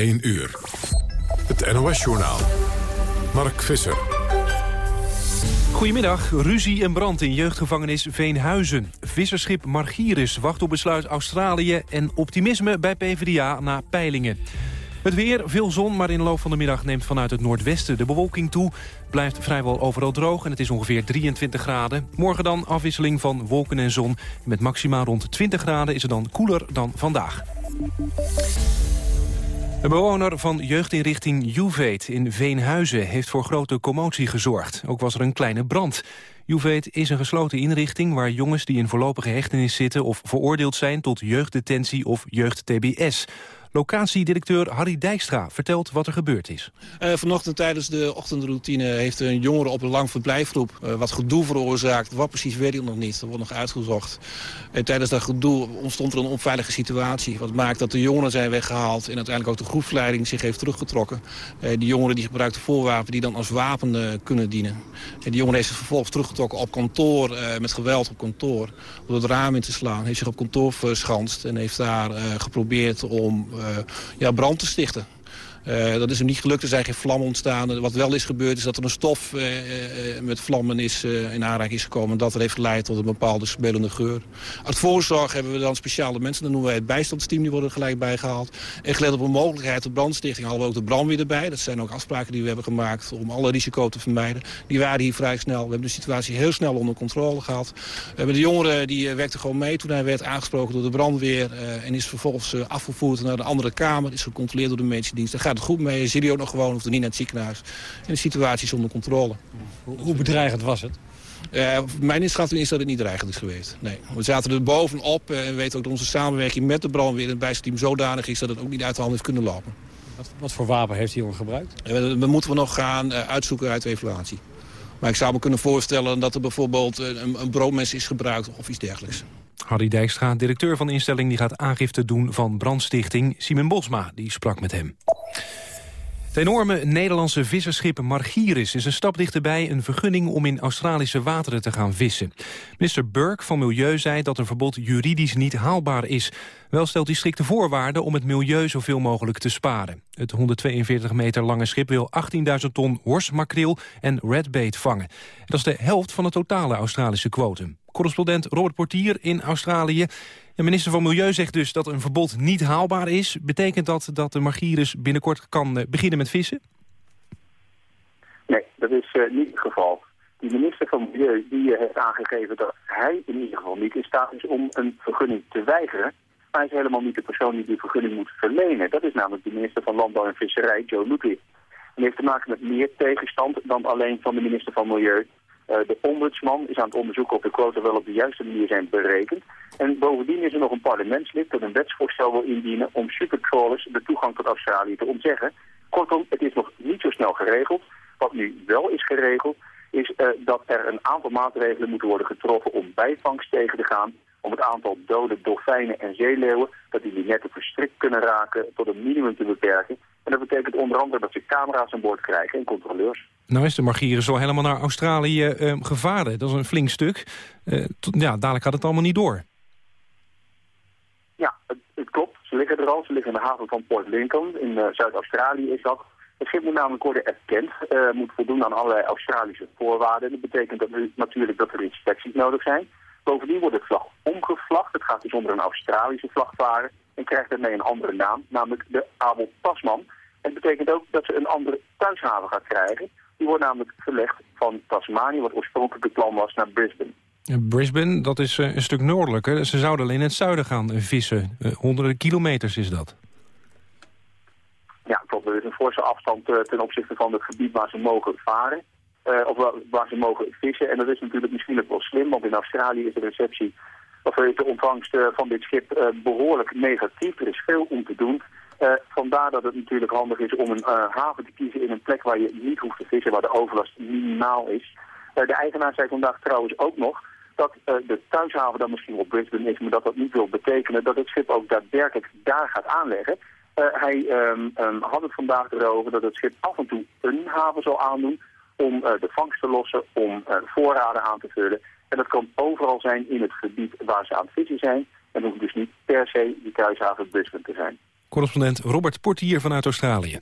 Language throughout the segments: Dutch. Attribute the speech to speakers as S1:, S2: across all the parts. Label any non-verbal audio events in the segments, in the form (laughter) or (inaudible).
S1: 1 uur. Het NOS-journaal. Mark Visser.
S2: Goedemiddag. Ruzie en brand in jeugdgevangenis Veenhuizen. Visserschip Margiris wacht op besluit Australië... en optimisme bij PvdA na peilingen. Het weer, veel zon, maar in de loop van de middag neemt vanuit het noordwesten de bewolking toe. Blijft vrijwel overal droog en het is ongeveer 23 graden. Morgen dan afwisseling van wolken en zon. Met maxima rond 20 graden is het dan koeler dan vandaag. De bewoner van jeugdinrichting Juveet in Veenhuizen heeft voor grote commotie gezorgd. Ook was er een kleine brand. Juveet is een gesloten inrichting waar jongens die in voorlopige hechtenis zitten... of veroordeeld zijn tot jeugddetentie of jeugd-TBS. Locatiedirecteur Harry Dijkstra vertelt wat er gebeurd is.
S3: Uh, vanochtend tijdens de ochtendroutine heeft een jongere op een lang verblijfgroep uh, wat gedoe veroorzaakt. Wat precies weet ik nog niet, dat wordt nog uitgezocht. En tijdens dat gedoe ontstond er een onveilige situatie. Wat maakt dat de jongeren zijn weggehaald en uiteindelijk ook de groepsleiding zich heeft teruggetrokken. Uh, die jongeren die gebruikten voorwapen die dan als wapen kunnen dienen. En die jongeren heeft zich vervolgens teruggetrokken op kantoor, met geweld op kantoor. Door het raam in te slaan, heeft zich op kantoor verschanst en heeft daar geprobeerd om eh, ja, brand te stichten. Uh, dat is hem niet gelukt, er zijn geen vlammen ontstaan. Wat wel is gebeurd is dat er een stof uh, uh, met vlammen is, in aanraking is gekomen. En dat heeft geleid tot een bepaalde spelende geur. Uit voorzorg hebben we dan speciale mensen, dan noemen wij het bijstandsteam, die worden gelijk bijgehaald. En gelet op een mogelijkheid tot brandstichting hadden we ook de brandweer erbij. Dat zijn ook afspraken die we hebben gemaakt om alle risico te vermijden. Die waren hier vrij snel. We hebben de situatie heel snel onder controle gehad. We hebben de jongere, die werkte gewoon mee toen hij werd aangesproken door de brandweer. en is vervolgens afgevoerd naar de andere kamer. Is gecontroleerd door de medische dienst gaat het goed mee. Zie je ook nog gewoon, hoeft er niet naar het ziekenhuis. En de situatie is onder controle.
S4: Hoe bedreigend was het?
S3: Uh, mijn inschatting is dat het niet dreigend is geweest. Nee. We zaten er bovenop en we weten ook dat onze samenwerking met de brandweer en het bijsteam zodanig is dat het ook niet uit de hand heeft kunnen lopen.
S4: Wat, wat voor wapen heeft hij jongen gebruikt?
S3: Uh, we, moeten we nog gaan uh, uitzoeken uit de evaluatie. Maar ik zou me kunnen voorstellen dat er bijvoorbeeld een, een broodmes is gebruikt of iets dergelijks.
S2: Harry Dijkstra, directeur van de instelling... die gaat aangifte doen van brandstichting. Simon Bosma die sprak met hem. Het enorme Nederlandse visserschip Margiris is een stap dichterbij een vergunning om in Australische wateren te gaan vissen. Minister Burke van Milieu zei dat een verbod juridisch niet haalbaar is. Wel stelt hij strikte voorwaarden om het milieu zoveel mogelijk te sparen. Het 142 meter lange schip wil 18.000 ton horsmakreel en redbait vangen. Dat is de helft van het totale Australische kwotum. Correspondent Robert Portier in Australië. De minister van Milieu zegt dus dat een verbod niet haalbaar is. Betekent dat dat de Margirus binnenkort kan eh, beginnen met vissen?
S5: Nee, dat is uh, niet het geval. Die minister van Milieu die, uh, heeft aangegeven dat hij in ieder geval niet in staat is om een vergunning te weigeren. Maar hij is helemaal niet de persoon die die vergunning moet verlenen. Dat is namelijk de minister van Landbouw en Visserij, Joe Ludwig. Die heeft te maken met meer tegenstand dan alleen van de minister van Milieu. Uh, de ombudsman is aan het onderzoeken of de quota wel op de juiste manier zijn berekend. En bovendien is er nog een parlementslid dat een wetsvoorstel wil indienen om supertrawlers de toegang tot Australië te ontzeggen. Kortom, het is nog niet zo snel geregeld. Wat nu wel is geregeld, is uh, dat er een aantal maatregelen moeten worden getroffen om bijvangst tegen te gaan. Om het aantal dode dolfijnen en zeeleeuwen, dat die netten verstrikt kunnen raken, tot een minimum te beperken. En dat betekent onder andere dat ze camera's aan boord krijgen en controleurs.
S2: Nou is de Margieren zo helemaal naar Australië uh, gevaren. Dat is een flink stuk. Tot, ja, dadelijk gaat het allemaal niet door.
S5: Ja, het, het, klopt. Ze liggen er al. Ze liggen in de haven van Port Lincoln. In uh, Zuid-Australië is dat. Het schip moet namelijk worden erkend. Uh, moet voldoen aan allerlei Australische voorwaarden. Dat betekent natuurlijk dat er inspecties nodig zijn. Bovendien wordt het vlag omgevlagd. Het gaat dus onder een Australische vlag varen. En krijgt daarmee een andere naam, namelijk de Abel Tasman. Het betekent ook dat ze een andere thuishaven gaat krijgen. Die wordt namelijk verlegd van Tasmanië, wat oorspronkelijk het plan was, naar Brisbane.
S2: Brisbane, dat is uh, een stuk noordelijker. Ze zouden alleen in het zuiden gaan vissen. Uh, honderden kilometers is dat.
S5: Ja, klopt. Er is een forse afstand uh, ten opzichte van het gebied waar ze mogen varen. of waar, waar, ze mogen vissen. En dat is natuurlijk misschien ook wel slim, want in Australië is de receptie... of de ontvangst van dit schip behoorlijk negatief. Er is veel om te doen. Uh, vandaar dat het natuurlijk handig is om een uh, haven te kiezen in een plek waar je niet hoeft te vissen, waar de overlast minimaal is. Uh, de eigenaar zei vandaag trouwens ook nog dat de thuishaven dan misschien op Brisbane is, maar dat dat niet wil betekenen dat het schip ook daadwerkelijk daar gaat aanleggen. hij um, um, had het vandaag erover dat het schip af en toe een haven zal aandoen om de vangst te lossen, om voorraden aan te vullen. En dat kan overal zijn in het gebied waar ze aan het vissen zijn. En hoeft dus niet per se die thuishaven Brisbane te zijn.
S2: Correspondent Robert Portier vanuit Australië.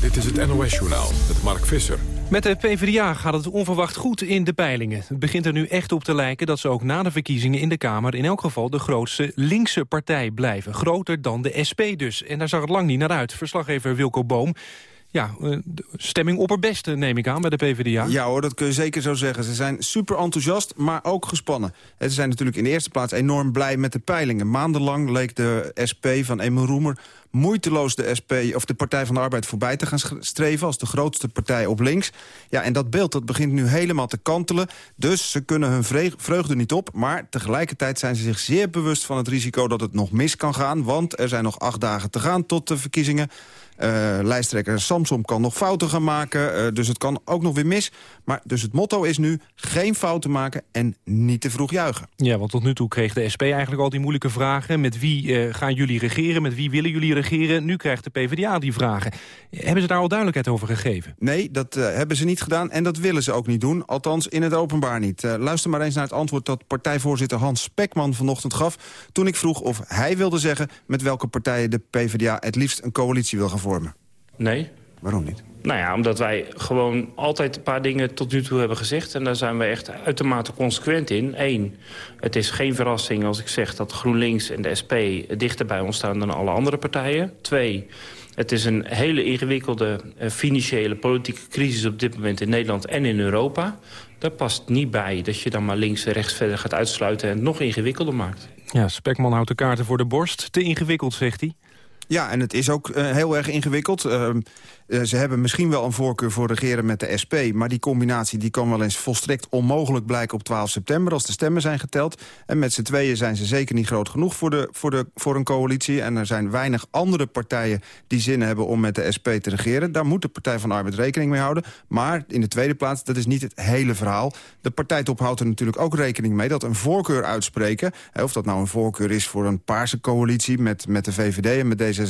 S1: Dit is het NOS-journaal met Mark Visser.
S2: Met de PvdA gaat het onverwacht goed in de peilingen. Het begint er nu echt op te lijken dat ze ook na de verkiezingen in de Kamer... in elk geval de grootste linkse partij blijven. Groter dan de SP dus. En daar zag het lang niet naar uit. Verslaggever Wilco Boom ja, eh, stemming opperbeste neem ik aan bij de PvdA.
S6: Ja hoor, dat kun je zeker zo zeggen. Ze zijn super enthousiast, maar ook gespannen. Ze zijn natuurlijk in de eerste plaats enorm blij met de peilingen. Maandenlang leek de SP van Emil Roemer moeiteloos de SP of de Partij van de Arbeid voorbij te gaan streven als de grootste partij op links. Ja, en dat beeld dat begint nu helemaal te kantelen. Dus ze kunnen hun vreugde niet op, maar tegelijkertijd zijn ze zich zeer bewust van het risico dat het nog mis kan gaan, want er zijn nog acht dagen te gaan tot de verkiezingen. Uh, lijsttrekker Samsom kan nog fouten gaan maken, uh, dus het kan ook nog weer mis. Maar dus het motto is nu geen fouten maken en niet te vroeg juichen.
S2: Ja, want tot nu toe kreeg de SP eigenlijk al die moeilijke vragen. Met wie uh, gaan jullie regeren, met wie willen jullie regeren? Nu krijgt de PvdA die vragen. Hebben ze daar al duidelijkheid over gegeven?
S6: Nee, dat hebben ze niet gedaan en dat willen ze ook niet doen. Althans, in het openbaar niet. luister maar eens naar het antwoord dat partijvoorzitter Hans Spekman vanochtend gaf... toen ik vroeg of hij wilde zeggen met welke partijen de PvdA het liefst een coalitie wil gaan vormen.
S7: Nee.
S6: Waarom niet?
S7: Nou ja, omdat wij gewoon altijd een paar dingen tot nu toe hebben gezegd... en daar zijn we echt uitermate consequent in. Eén, het is geen verrassing als ik zeg dat GroenLinks en de SP... dichter bij ons staan dan alle andere partijen. Twee, het is een hele ingewikkelde uh, financiële politieke crisis... op dit moment in Nederland en in Europa. Daar past niet bij dat je dan maar links en rechts verder gaat uitsluiten... en het nog ingewikkelder maakt.
S2: Ja, Spekman houdt de kaarten voor de borst. Te ingewikkeld, zegt hij.
S6: Ja, en het is ook uh, heel erg ingewikkeld. Uh, ze hebben misschien wel een voorkeur voor regeren met de SP... maar die combinatie die kan wel eens volstrekt onmogelijk blijken op 12 september... als de stemmen zijn geteld. En met z'n tweeën zijn ze zeker niet groot genoeg voor, de, voor, de, voor een coalitie. En er zijn weinig andere partijen die zin hebben om met de SP te regeren. Daar moet de Partij van Arbeid rekening mee houden. Maar in de tweede plaats, dat is niet het hele verhaal. De partijtop houdt er natuurlijk ook rekening mee... dat een voorkeur uitspreken, of dat nou een voorkeur is voor een paarse coalitie... met, met de VVD en met deze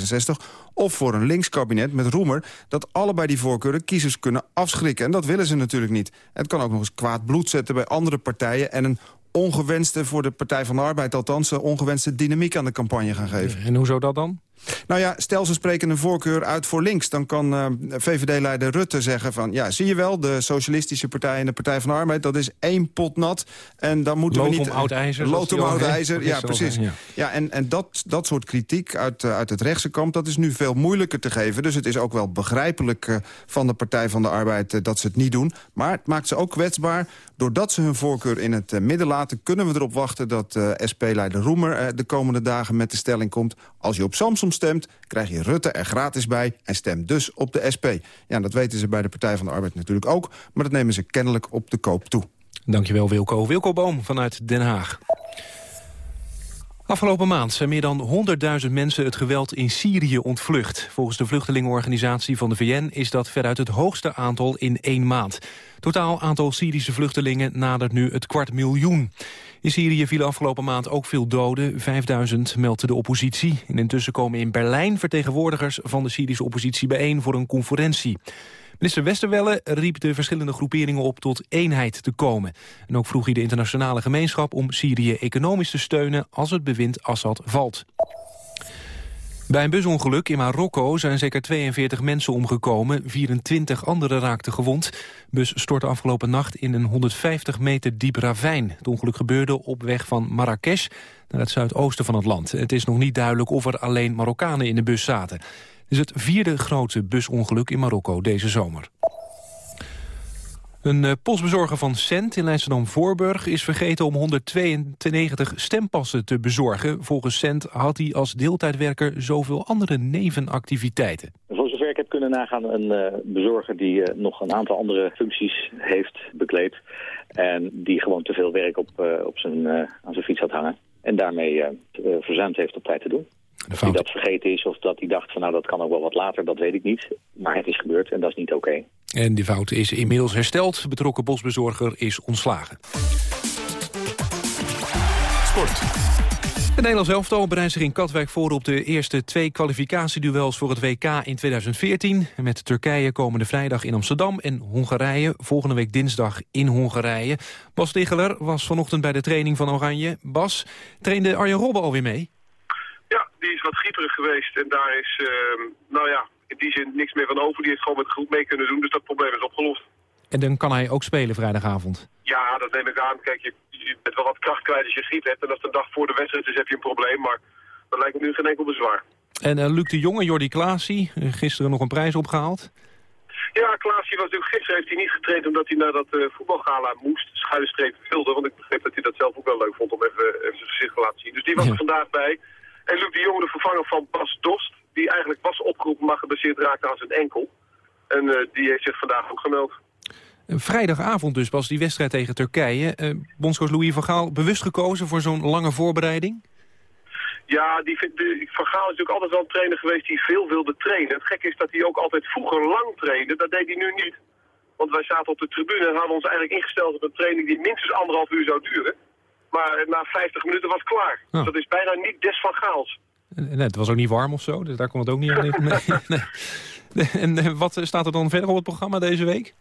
S6: of voor een linkskabinet met Roemer... dat allebei die voorkeuren kiezers kunnen afschrikken. En dat willen ze natuurlijk niet. Het kan ook nog eens kwaad bloed zetten bij andere partijen... en een ongewenste, voor de Partij van de Arbeid althans... ongewenste dynamiek aan de campagne gaan geven.
S2: En hoe zou dat dan?
S6: Nou ja, stel ze spreken een voorkeur uit voor links... dan kan uh, VVD-leider Rutte zeggen van... ja, zie je wel, de Socialistische Partij en de Partij van de Arbeid... dat is één pot nat en dan moeten
S2: we
S6: niet...
S2: Om oud ijzer.
S6: Lood om oud ijzer, ja, precies. Ja, ja en, en dat, dat soort kritiek uit, uh, uit het rechtse kamp... dat is nu veel moeilijker te geven. Dus het is ook wel begrijpelijk uh, van de Partij van de Arbeid... dat ze het niet doen. Maar het maakt ze ook kwetsbaar. Doordat ze hun voorkeur in het midden laten... kunnen we erop wachten dat SP-leider Roemer... de komende dagen met de stelling komt... als je op Samsung stemt, krijg je Rutte er gratis bij en stemt dus op de SP. Ja, dat weten ze bij de Partij van de Arbeid natuurlijk ook... maar dat nemen ze kennelijk op de koop toe.
S2: Dankjewel Wilco. Wilco Boom vanuit Den Haag. Afgelopen maand zijn meer dan 100.000 mensen het geweld in Syrië ontvlucht. Volgens de vluchtelingenorganisatie van de VN is dat veruit het hoogste aantal in één maand. Totaal aantal Syrische vluchtelingen nadert nu het kwart miljoen. In Syrië vielen afgelopen maand ook veel doden. 5000 meldde de oppositie. En intussen komen in Berlijn vertegenwoordigers van de Syrische oppositie bijeen voor een conferentie. Minister Westerwelle riep de verschillende groeperingen op tot eenheid te komen. En ook vroeg hij de internationale gemeenschap om Syrië economisch te steunen als het bewind Assad valt. Bij een busongeluk in Marokko zijn zeker 42 mensen omgekomen. 24 anderen raakten gewond. Bus stortte afgelopen nacht in een 150 meter diep ravijn. Het ongeluk gebeurde op weg van Marrakesh naar het zuidoosten van het land. Het is nog niet duidelijk of er alleen Marokkanen in de bus zaten. Het is het vierde grote busongeluk in Marokko deze zomer. Een uh, postbezorger van Cent in Leidschendam-Voorburg is vergeten om 192 stempassen te bezorgen. Volgens Cent had hij als deeltijdwerker zoveel andere nevenactiviteiten.
S8: Voor zover ik heb kunnen nagaan, een uh, bezorger die uh, nog een aantal andere functies heeft bekleed. En die gewoon te veel werk op, op zijn, aan zijn fiets had hangen. En daarmee verzuimd heeft op tijd te doen. Of hij dat vergeten is of dat hij dacht van nou dat kan ook wel wat later, dat weet ik niet. Maar het is gebeurd en dat is niet oké. Okay.
S2: En die fout is inmiddels hersteld. Betrokken bosbezorger is ontslagen.
S1: Sport.
S2: Het Nederlands elftal bereidt zich in Katwijk voor op de eerste twee kwalificatieduels voor het WK in 2014. Met Turkije komende vrijdag in Amsterdam en Hongarije volgende week dinsdag in Hongarije. Bas Ticheler was vanochtend bij de training van Oranje. Bas, trainde Arjen Robben alweer mee?
S9: Die is wat grieperig geweest en daar is, ehm, nou ja, in die zin niks meer van over. Die heeft gewoon met de groep mee kunnen doen, dus dat probleem is opgelost.
S2: En dan kan hij ook spelen vrijdagavond.
S9: Ja, dat neem ik aan. Kijk, je, je bent wel wat kracht kwijt als je griep hebt. En als de dag voor de wedstrijd is, heb je een probleem. Maar dat lijkt me nu geen enkel bezwaar.
S2: En uh, Luc de Jonge, Jordi Klaasie, uh, gisteren nog een prijs opgehaald.
S9: Ja, Klaasie was natuurlijk gisteren heeft hij niet getraind omdat hij naar dat uh, voetbalgala moest. Schuile streep wilde, want ik begreep dat hij dat zelf ook wel leuk vond om even, even zijn gezicht te laten zien. Dus die was er vandaag bij. En Luc de Jonge, de vervanger van Bas Dost, die eigenlijk was opgeroepen maar gebaseerd raakte aan zijn enkel. En die heeft zich vandaag ook gemeld.
S2: Vrijdagavond dus was die wedstrijd tegen Turkije. Uh, bondscoach Louis van Gaal bewust gekozen voor zo'n lange voorbereiding?
S9: Ja, die, de, Van Gaal is natuurlijk altijd wel een trainer geweest die veel wilde trainen. Het gekke is dat hij ook altijd vroeger lang trainde. Dat deed hij nu niet. Want wij zaten op de tribune en hadden ons eigenlijk ingesteld op een training die minstens anderhalf uur zou duren. Maar na 50 minuten was het klaar. Oh. Dat is bijna niet des Van Gaals.
S2: Nee, het was ook niet warm of zo, dus daar kon het ook niet aan. (laughs) Nee. En wat staat er dan verder op het programma deze week?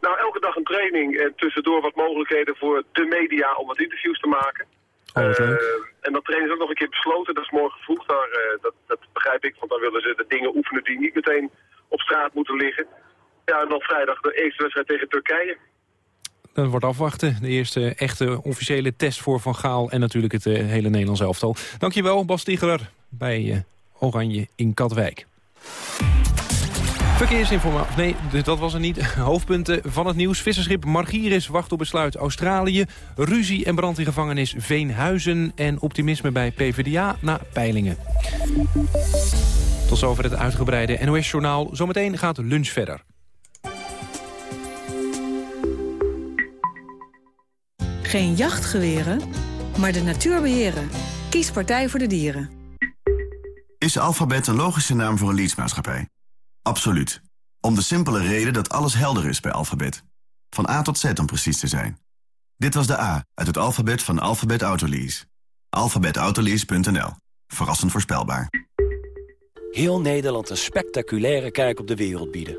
S9: Nou, elke dag een training en tussendoor wat mogelijkheden voor de media om wat interviews te maken.
S2: Oh, uh,
S9: en dat training is ook nog een keer besloten. Dat is morgen vroeg. Daar, uh, dat, dat, begrijp ik, want dan willen ze de dingen oefenen die niet meteen op straat moeten liggen. Ja, en dan vrijdag de eerste wedstrijd tegen Turkije.
S2: Dan wordt afwachten. De eerste echte officiële test voor Van Gaal en natuurlijk het uh, hele Nederlands elftal. Dankjewel, Bas Tigeler bij Oranje in Katwijk. Verkeersinformatie. Nee, dat was er niet. (laughs) Hoofdpunten van het nieuws. Visserschip Margiris wacht op besluit Australië. Ruzie en brand in gevangenis Veenhuizen. En optimisme bij PvdA na peilingen. Tot zover het uitgebreide NOS-journaal. Zometeen gaat lunch verder.
S10: Geen jachtgeweren, maar de natuur beheren. Kies Partij voor de Dieren.
S11: Is alfabet een logische naam voor een leadsmaatschappij? Absoluut. Om de simpele reden dat alles helder is bij Alphabet. Van A tot Z om precies te zijn. Dit was de A uit het alfabet van Alphabet Autolease. Alphabetautolease.nl. Verrassend voorspelbaar.
S12: Heel Nederland een spectaculaire kijk op de wereld bieden.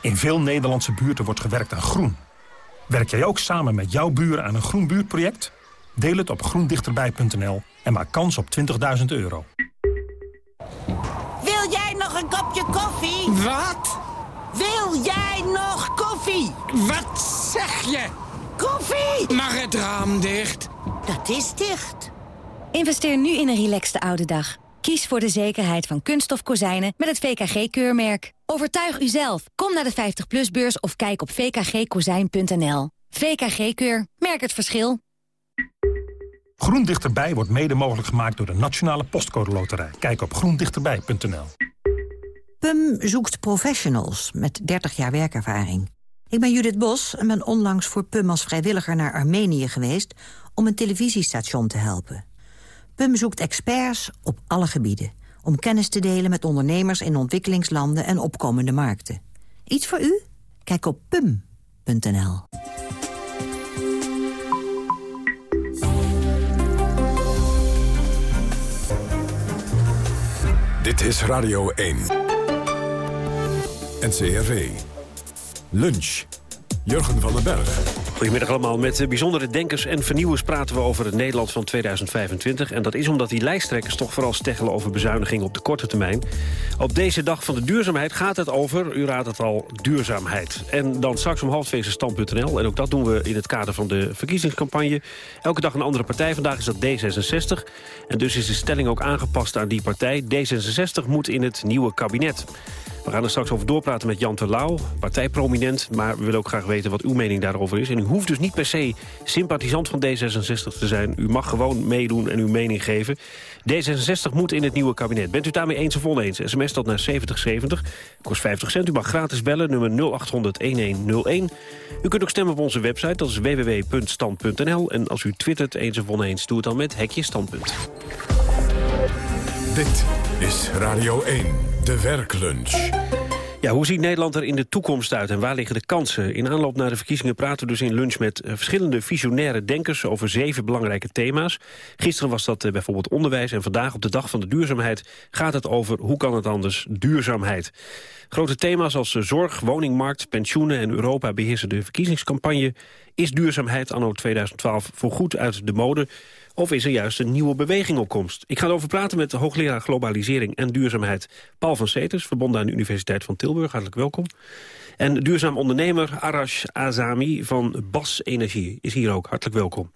S13: In veel Nederlandse buurten wordt gewerkt aan groen. Werk jij ook samen met jouw buren aan een groen buurtproject? Deel het op groendichterbij.nl en maak kans op 20.000 euro.
S14: Wil jij nog een kopje koffie?
S15: Wat?
S14: Wil jij nog koffie?
S15: Wat zeg je?
S14: Koffie!
S15: Mag het raam dicht?
S14: Dat is dicht.
S16: Investeer nu in een relaxte oude dag. Kies voor de zekerheid van kunststof kozijnen met het VKG-keurmerk. Overtuig uzelf. Kom naar de 50PLUS-beurs of kijk op vkgkozijn.nl. VKG-keur. Merk het verschil.
S13: Groen Dichterbij wordt mede mogelijk gemaakt door de Nationale Postcode Loterij. Kijk op groendichterbij.nl.
S17: PUM zoekt professionals met 30 jaar werkervaring. Ik ben Judith Bos en ben onlangs voor PUM als vrijwilliger naar Armenië geweest... om een televisiestation te helpen. PUM zoekt experts op alle gebieden... om kennis te delen met ondernemers in ontwikkelingslanden en opkomende markten. Iets voor u? Kijk op pum.nl.
S1: Dit is Radio 1. NCRV. Lunch. Jurgen van den Berg.
S18: Goedemiddag allemaal. Met bijzondere denkers en vernieuwers praten we over het Nederland van 2025. En dat is omdat die lijsttrekkers toch vooral steggelen over bezuinigingen op de korte termijn. Op deze dag van de duurzaamheid gaat het over, u raadt het al, duurzaamheid. En dan straks om half. En ook dat doen we in het kader van de verkiezingscampagne. Elke dag een andere partij. Vandaag is dat D66. En dus is de stelling ook aangepast aan die partij. D66 moet in het nieuwe kabinet. We gaan er straks over doorpraten met Jan Terlouw, partijprominent. Maar we willen ook graag weten wat uw mening daarover is. En u hoeft dus niet per se sympathisant van D66 te zijn. U mag gewoon meedoen en uw mening geven. D66 moet in het nieuwe kabinet. Bent u daarmee eens of oneens? SMS dat naar 7070. Kost 50 cent. U mag gratis bellen, nummer 0800-1101. U kunt ook stemmen op onze website, dat is www.stand.nl. En als u twittert eens of oneens, doe het dan met Hekje Standpunt.
S1: Dit is Radio 1, de werklunch.
S18: Ja, hoe ziet Nederland er in de toekomst uit en waar liggen de kansen? In aanloop naar de verkiezingen praten we dus in lunch met eh, verschillende visionaire denkers over zeven belangrijke thema's. Gisteren was dat eh, bijvoorbeeld onderwijs en vandaag op de dag van de duurzaamheid gaat het over hoe kan het anders duurzaamheid. Grote thema's als eh, zorg, woningmarkt, pensioenen en Europa beheersen de verkiezingscampagne. Is duurzaamheid anno 2012 voorgoed uit de mode? Of is er juist een nieuwe beweging op komst? Ik ga erover praten met de hoogleraar globalisering en duurzaamheid Paul van Seters, verbonden aan de Universiteit van Tilburg. Hartelijk welkom. En duurzaam ondernemer Arash Azami van Bas Energie is hier ook. Hartelijk welkom.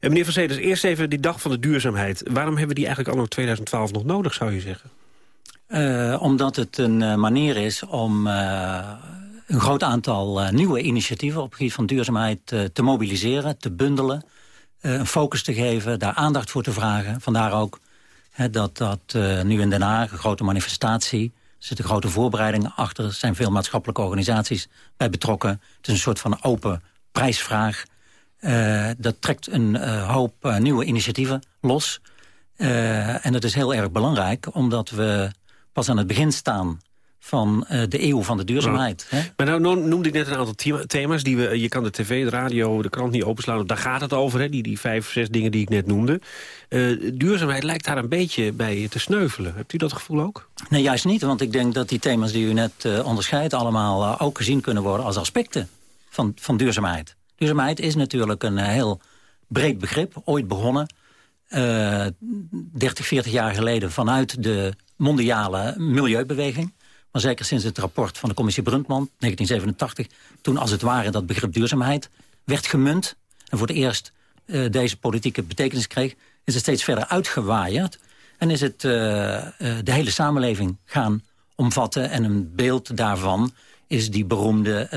S18: En meneer van Seters, eerst even die dag van de duurzaamheid. Waarom hebben we die eigenlijk anno 2012 nog nodig, zou je zeggen?
S19: Uh, omdat het een uh, manier is om uh, een groot aantal nieuwe initiatieven... op het gebied van duurzaamheid te mobiliseren, te bundelen een focus te geven, daar aandacht voor te vragen. Vandaar ook dat dat uh, nu in Den Haag, een grote manifestatie... Er zitten grote voorbereidingen achter. Er zijn veel maatschappelijke organisaties bij betrokken. Het is een soort van open prijsvraag. Uh, dat trekt een hoop nieuwe initiatieven los. en dat is heel erg belangrijk, omdat we pas aan het begin staan van uh, de eeuw van de duurzaamheid.
S18: Ja. Maar nou noemde ik net een aantal thema's. die we. Je kan de tv, de radio, de krant niet openslaan. Daar gaat het over, hè, die, die vijf, zes dingen die ik net noemde. Uh, duurzaamheid lijkt daar een beetje bij te sneuvelen. Hebt u dat gevoel ook?
S19: Nee, juist niet. Want ik denk dat die thema's die u net uh, onderscheidt... allemaal ook gezien kunnen worden als aspecten van, van duurzaamheid. Duurzaamheid is natuurlijk een heel breed begrip. Ooit begonnen, 30, 40 jaar geleden... vanuit de mondiale milieubeweging. Maar zeker sinds het rapport van de commissie Bruntman, 1987... toen als het ware dat begrip duurzaamheid werd gemunt... en voor het eerst uh, deze politieke betekenis kreeg... is het steeds verder uitgewaaid... en is het uh, uh, de hele samenleving gaan omvatten. En een beeld daarvan is die beroemde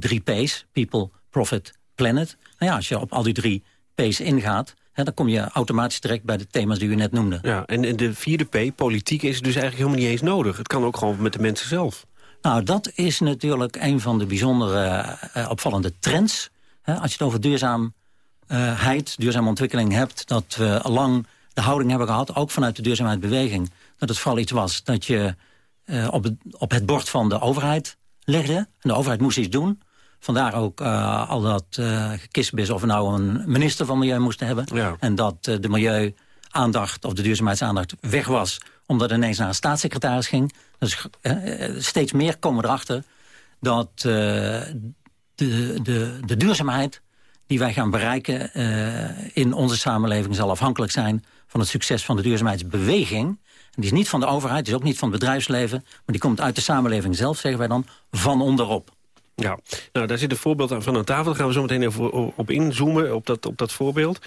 S19: drie P's. People, Profit, Planet. Nou ja, als je op al die drie P's ingaat... Dan kom je automatisch terecht bij de thema's die u net noemde.
S18: Ja, en de vierde P, politiek, is dus eigenlijk helemaal niet eens nodig. Het kan ook gewoon met de mensen zelf.
S19: Nou, dat is natuurlijk een van de bijzondere uh, opvallende trends. als je het over duurzaamheid, duurzame ontwikkeling hebt... dat we lang de houding hebben gehad, ook vanuit de duurzaamheidsbeweging... dat het vooral iets was dat je uh, op, het, op het bord van de overheid legde. En de overheid moest iets doen. Vandaar ook uh, al dat uh, gekisbis of we nou een minister van Milieu moesten hebben.
S18: Ja.
S19: En dat uh, de milieuaandacht of de duurzaamheidsaandacht weg was. Omdat het ineens naar een staatssecretaris ging. Dus steeds meer komen we erachter dat de, de, de duurzaamheid die wij gaan bereiken in onze samenleving zal afhankelijk zijn van het succes van de duurzaamheidsbeweging. Die is niet van de overheid, die is ook niet van het bedrijfsleven... maar die komt uit de samenleving zelf, zeggen wij dan, van onderop.
S18: Ja, nou, daar zit een voorbeeld van aan tafel. Daar gaan we zo meteen even op inzoomen, op dat, op dat voorbeeld.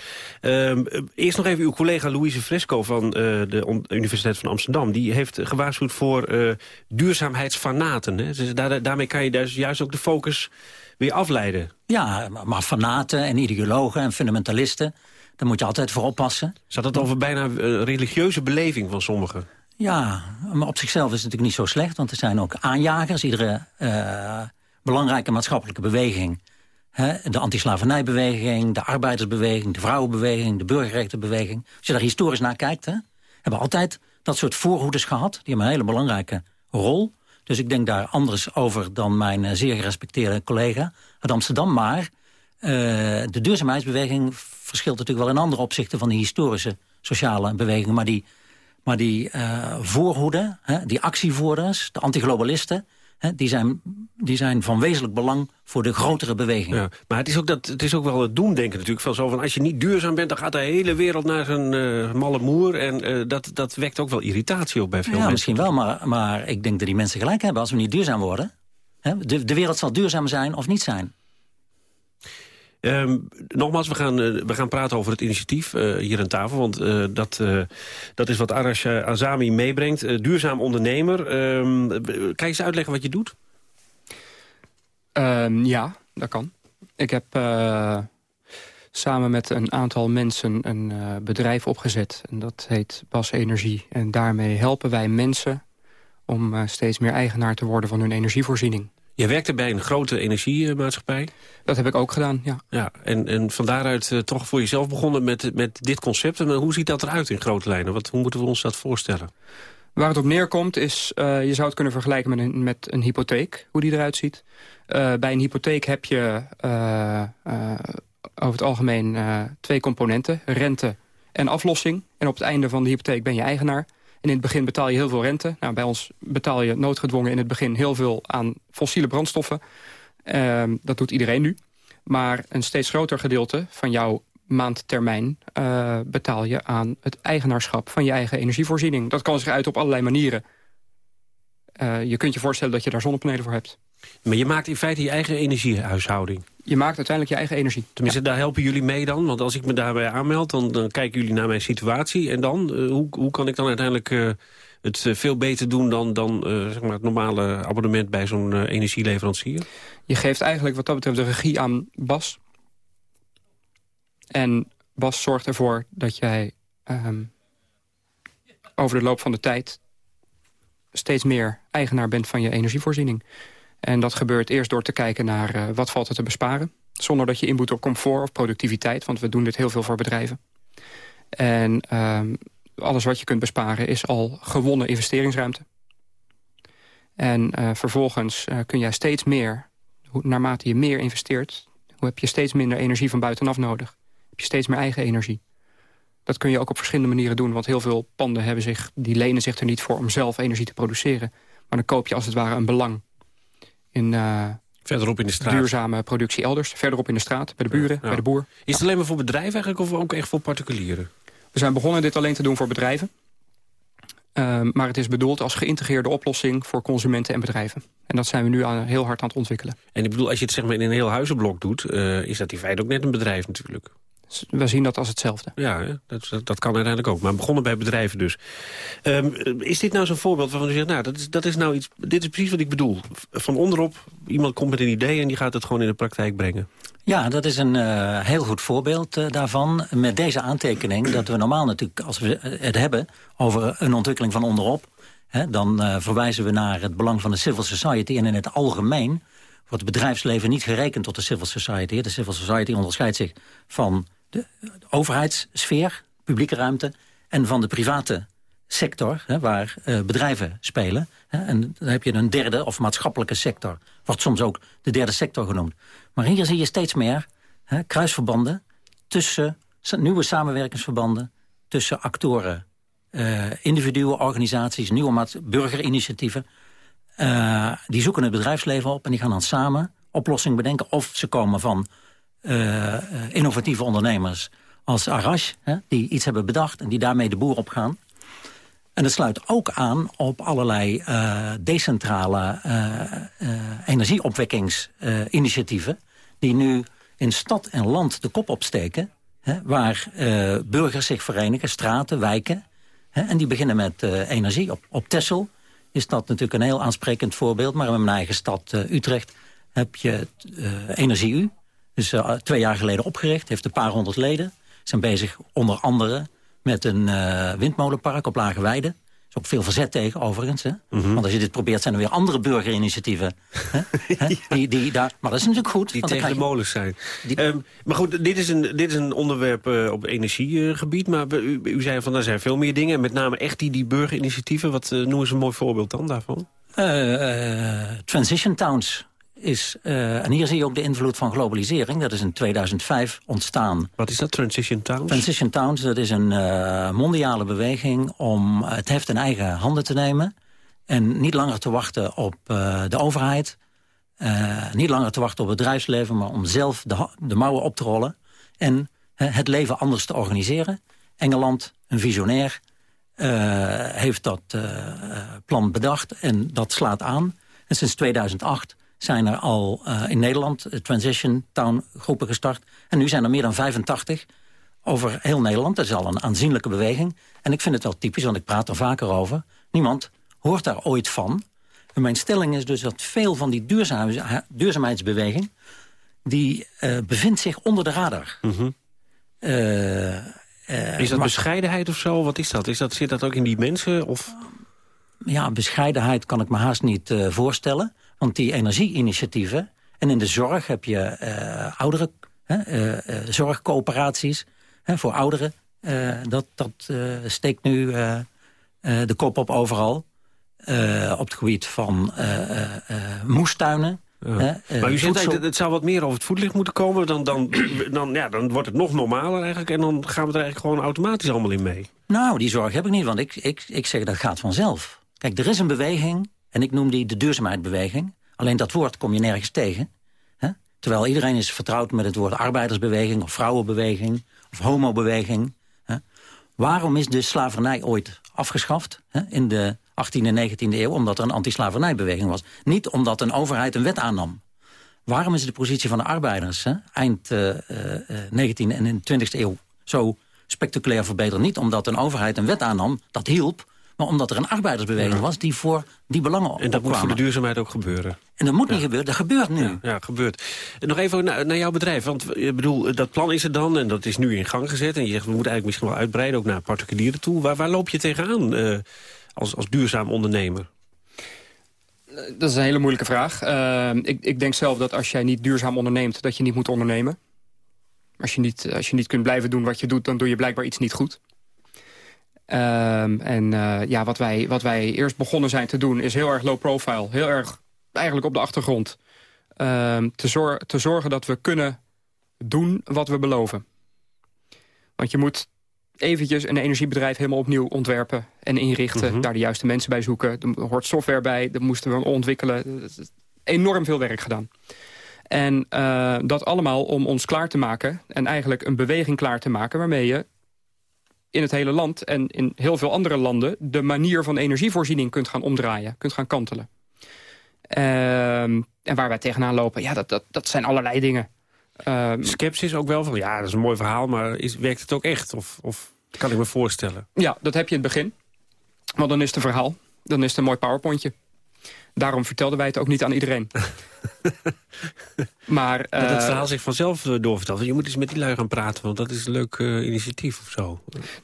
S18: Uh, eerst nog even uw collega Louise Fresco van uh, de Universiteit van Amsterdam. Die heeft gewaarschuwd voor uh, duurzaamheidsfanaten. Hè? Dus daar, daarmee kan je dus juist ook de focus weer afleiden.
S19: Ja, maar fanaten en ideologen en fundamentalisten... daar moet je altijd voor oppassen.
S18: Zat het over bijna een religieuze beleving van sommigen?
S19: Ja, maar op zichzelf is het natuurlijk niet zo slecht. Want er zijn ook aanjagers. Iedere belangrijke maatschappelijke beweging. Hè, de antislavernijbeweging, de arbeidersbeweging, de vrouwenbeweging, de burgerrechtenbeweging. Als je daar historisch naar kijkt, hè, hebben altijd dat soort voorhoeders gehad. Die hebben een hele belangrijke rol. Dus ik denk daar anders over dan mijn zeer gerespecteerde collega uit Amsterdam. Maar uh, de duurzaamheidsbeweging verschilt natuurlijk wel in andere opzichten van die historische sociale bewegingen. Maar die, maar die uh, voorhoeden, die actievoerders, de antiglobalisten die, zijn, die zijn van wezenlijk belang voor de grotere beweging.
S18: Ja, maar het is, ook dat, het is ook wel het doemdenken natuurlijk. Van zo van als je niet duurzaam bent, dan gaat de hele wereld naar zijn uh, malle moer. En uh, dat, dat wekt ook wel irritatie op bij veel
S19: ja,
S18: mensen.
S19: misschien wel, maar, maar ik denk dat die mensen gelijk hebben. Als we niet duurzaam worden, hè, de, de wereld zal duurzaam zijn of niet zijn.
S18: Um, nogmaals, we gaan, uh, we gaan praten over het initiatief uh, hier aan tafel. Want uh, dat, dat is wat Arash Azami meebrengt. duurzaam ondernemer. Um, kan je eens uitleggen wat je doet?
S20: Um, ja, dat kan. Ik heb samen met een aantal mensen een bedrijf opgezet. En dat heet Bas Energie. En daarmee helpen wij mensen om steeds meer eigenaar te worden van hun energievoorziening.
S18: Je werkte bij een grote energiemaatschappij.
S20: Dat heb ik ook gedaan, ja.
S18: ja en, en van daaruit uh, toch voor jezelf begonnen met, met dit concept. En hoe ziet dat eruit in grote lijnen? Wat, hoe moeten we ons dat voorstellen?
S20: Waar het op neerkomt is, uh, je zou het kunnen vergelijken met een, met een hypotheek, hoe die eruit ziet. Uh, bij een hypotheek heb je over het algemeen twee componenten, rente en aflossing. En op het einde van de hypotheek ben je eigenaar. In het begin betaal je heel veel rente. Nou, bij ons betaal je noodgedwongen in het begin heel veel aan fossiele brandstoffen. Ehm, dat doet iedereen nu. Maar een steeds groter gedeelte van jouw maandtermijn uh, betaal je aan het eigenaarschap van je eigen energievoorziening. Dat kan zich uit op allerlei manieren. Uh, je kunt je voorstellen dat je daar zonnepanelen voor hebt.
S18: Maar je maakt in feite je eigen energiehuishouding.
S20: Je maakt uiteindelijk je eigen energie.
S18: Tenminste, daar helpen jullie mee dan? Want als ik me daarbij aanmeld, dan, dan kijken jullie naar mijn situatie. En dan, uh, hoe, hoe kan ik dan uiteindelijk het veel beter doen... dan, dan zeg maar het normale abonnement bij zo'n energieleverancier?
S20: Je geeft eigenlijk wat dat betreft de regie aan Bas. En Bas zorgt ervoor dat jij um, over de loop van de tijd... steeds meer eigenaar bent van je energievoorziening. En dat gebeurt eerst door te kijken naar uh, wat valt er te besparen. Zonder dat je inboet op comfort of productiviteit. Want we doen dit heel veel voor bedrijven. En um, alles wat je kunt besparen is al gewonnen investeringsruimte. En uh, vervolgens uh, kun jij steeds meer, naarmate je meer investeert... hoe heb je steeds minder energie van buitenaf nodig heb je steeds meer eigen energie. Dat kun je ook op verschillende manieren doen. Want heel veel panden hebben zich, die lenen zich er niet voor om zelf energie te produceren. Maar dan koop je als het ware een belang in uh,
S18: Verderop in de straat.
S20: duurzame productie elders. Verderop in de straat, bij de buren,
S18: Ja.
S20: bij de boer.
S18: Is het alleen maar voor bedrijven eigenlijk of ook echt voor particulieren?
S20: We zijn begonnen dit alleen te doen voor bedrijven. Uh, maar het is bedoeld als geïntegreerde oplossing voor consumenten en bedrijven. En dat zijn we nu aan, heel hard aan het ontwikkelen.
S18: En ik bedoel, als je het zeg maar in een heel huizenblok doet... Uh, is dat in feite ook net een bedrijf natuurlijk.
S20: We zien dat als hetzelfde.
S18: Ja? Dat, dat, dat, kan uiteindelijk ook. Maar begonnen bij bedrijven dus. Um, is dit nou zo'n voorbeeld waarvan u zegt... nou, dat is, dat is nou iets, dit is precies wat ik bedoel. Van onderop, iemand komt met een idee... en die gaat het gewoon in de praktijk brengen.
S19: Ja, dat is een uh, heel goed voorbeeld uh, daarvan. Met deze aantekening dat we normaal natuurlijk, als we het hebben... over een ontwikkeling van onderop... Hè, dan uh, verwijzen we naar het belang van de civil society... en in het algemeen wordt het bedrijfsleven niet gerekend tot de civil society. De civil society onderscheidt zich van de overheidssfeer, publieke ruimte... en van de private sector, hè, waar uh, bedrijven spelen. Hè, en dan heb je een derde of maatschappelijke sector. Wordt soms ook de derde sector genoemd. Maar hier zie je steeds meer hè, kruisverbanden tussen nieuwe samenwerkingsverbanden... tussen actoren, uh, individuen, organisaties, nieuwe burgerinitiatieven. Uh, die zoeken het bedrijfsleven op en die gaan dan samen oplossingen bedenken. Of ze komen van uh, innovatieve ondernemers als Arash... Hè, die iets hebben bedacht en die daarmee de boer opgaan. En dat sluit ook aan op allerlei uh, decentrale uh, energieopwekkingsinitiatieven... die nu in stad en land de kop opsteken... Hè, waar burgers zich verenigen, straten, wijken... Hè, en die beginnen met energie. Op, op Texel is dat natuurlijk een heel aansprekend voorbeeld... maar in mijn eigen stad Utrecht heb je Energie-U. Dus twee jaar geleden opgericht, heeft een paar honderd leden. Zijn bezig onder andere met een uh, windmolenpark op Lage Weide. Er is ook veel verzet tegen, overigens. Hè? Mm -hmm. Want als je dit probeert, zijn er weer andere burgerinitiatieven. hè? (laughs) Die, die daar, maar dat is natuurlijk goed.
S18: Die tegen de molens zijn. Die... Um, maar goed, dit is een, dit is een onderwerp uh, op energiegebied. Maar u, u zei van, er zijn veel meer dingen. En met name echt die, die burgerinitiatieven. Wat noemen ze een mooi voorbeeld dan daarvan?
S19: transition Towns is, uh, en hier zie je ook de invloed van globalisering. Dat is in 2005 ontstaan.
S18: Wat is dat, Transition Towns?
S19: Transition Towns, dat is een uh, mondiale beweging om het heft in eigen handen te nemen. En niet langer te wachten op uh, de overheid. niet langer te wachten op het bedrijfsleven, maar om zelf de, de mouwen op te rollen. En het leven anders te organiseren. Engeland, een visionair, heeft dat plan bedacht en dat slaat aan. En sinds 2008 zijn er al uh, in Nederland uh, Transition Town groepen gestart. En nu zijn er meer dan 85 over heel Nederland. Dat is al een aanzienlijke beweging. En ik vind het wel typisch, want ik praat er vaker over. Niemand hoort daar ooit van. En mijn stelling is dus dat veel van die duurzaam, duurzaamheidsbeweging... die uh, bevindt zich onder de radar.
S18: Mm -hmm. is dat maar, bescheidenheid of zo? Wat is dat? is dat? Zit dat ook in die mensen? Of?
S19: Ja, bescheidenheid kan ik me haast niet voorstellen. Want die energieinitiatieven... en in de zorg heb je uh, ouderen, uh, uh, zorgcoöperaties voor ouderen. dat dat steekt nu eh, de kop op overal. Eh, op het gebied van eh, eh, eh, moestuinen.
S18: Ja.
S19: eh,
S18: maar u zegt
S19: voedsel-
S18: het zou wat meer over het voetlicht moeten komen. Dan, dan, (clears throat) dan, ja, dan wordt het nog normaler eigenlijk. En dan gaan we er eigenlijk gewoon automatisch allemaal in mee.
S19: Nou, die zorg heb ik niet, want ik, ik, ik zeg dat gaat vanzelf. Kijk, er is een beweging, en ik noem die de duurzaamheidsbeweging. Alleen dat woord kom je nergens tegen. Hè? Terwijl iedereen is vertrouwd met het woord arbeidersbeweging... of vrouwenbeweging, of homobeweging. Hè? Waarom is de slavernij ooit afgeschaft hè? in de 18e en 19e eeuw? Omdat er een anti-slavernijbeweging was. Niet omdat een overheid een wet aannam. Waarom is de positie van de arbeiders hè, eind eh, eh, eh, 19e en in de 20e eeuw zo spectaculair verbeterd? Niet omdat een overheid een wet aannam, dat hielp... maar omdat er een arbeidersbeweging was die voor die belangen
S18: En dat moet voor de duurzaamheid ook gebeuren.
S19: En dat moet niet gebeuren, dat gebeurt nu.
S18: Ja, ja, gebeurt. En nog even naar, naar jouw bedrijf. Want ik bedoel, dat plan is er dan en dat is nu in gang gezet. En je zegt, we moeten eigenlijk misschien wel uitbreiden, ook naar particulieren toe. Waar, waar loop je tegenaan eh, als, als duurzaam ondernemer?
S20: Dat is een hele moeilijke vraag. Eh, ik, ik denk zelf dat als jij niet duurzaam onderneemt... dat je niet moet ondernemen. Als je niet, als je niet kunt blijven doen wat je doet... dan doe je blijkbaar iets niet goed. Ehm, en eh, ja, wat wij, wat wij eerst begonnen zijn te doen... is heel erg low profile. Heel erg eigenlijk op de achtergrond. Ehm, te, zor te zorgen dat we kunnen doen wat we beloven. Want je moet eventjes een energiebedrijf helemaal opnieuw ontwerpen en inrichten. Daar de juiste mensen bij zoeken. Er hoort software bij, dat moesten we ontwikkelen. Enorm veel werk gedaan. En eh, dat allemaal om ons klaar te maken... en eigenlijk een beweging klaar te maken... waarmee je in het hele land en in heel veel andere landen... de manier van energievoorziening kunt gaan omdraaien, kunt gaan kantelen. Ehm, en waar wij tegenaan lopen, ja, dat, dat, dat zijn allerlei dingen. Ehm,
S18: Skepsis ook wel van, ja, dat is een mooi verhaal... maar is, werkt het ook echt? Of, of kan ik me voorstellen?
S20: Ja, dat heb je in het begin. Want dan is het een verhaal. Dan is het een mooi powerpointje. Daarom vertelden wij het ook niet aan iedereen. (laughs) maar,
S18: dat het
S20: eh,
S18: verhaal zich vanzelf eh, doorvertelt. Je moet eens met die lui gaan praten, want dat is een leuk eh, initiatief of zo.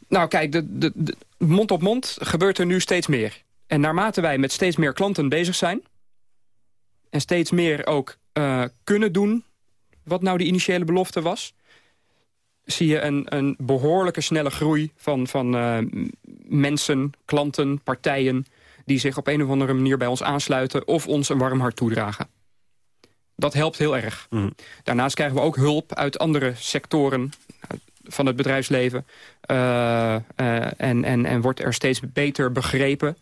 S20: Nou kijk, de, de, de- mond op mond gebeurt er nu steeds meer. En naarmate wij met steeds meer klanten bezig zijn... en steeds meer ook kunnen doen wat nou de initiële belofte was... zie je een, een behoorlijke snelle groei van, van mensen, klanten, partijen... die zich op een of andere manier bij ons aansluiten... of ons een warm hart toedragen. Dat helpt heel erg. Daarnaast krijgen we ook hulp uit andere sectoren van het bedrijfsleven. Eh, eh, en, en, en wordt er steeds beter begrepen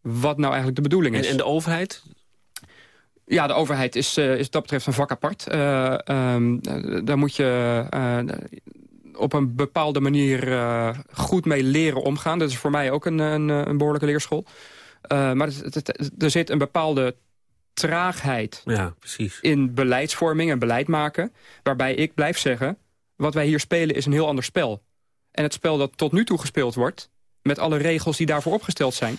S20: wat nou eigenlijk de bedoeling is.
S18: En, en de overheid?
S20: Ja, de overheid is, eh, is dat betreft een vak apart. Eh, daar moet je op een bepaalde manier goed mee leren omgaan. Dat is voor mij ook een, een, een behoorlijke leerschool. Eh, maar het, het- het- er zit een bepaalde traagheid
S18: ja, precies.
S20: in beleidsvorming en beleid maken... waarbij ik blijf zeggen, wat wij hier spelen is een heel ander spel. En het spel dat tot nu toe gespeeld wordt... met alle regels die daarvoor opgesteld zijn...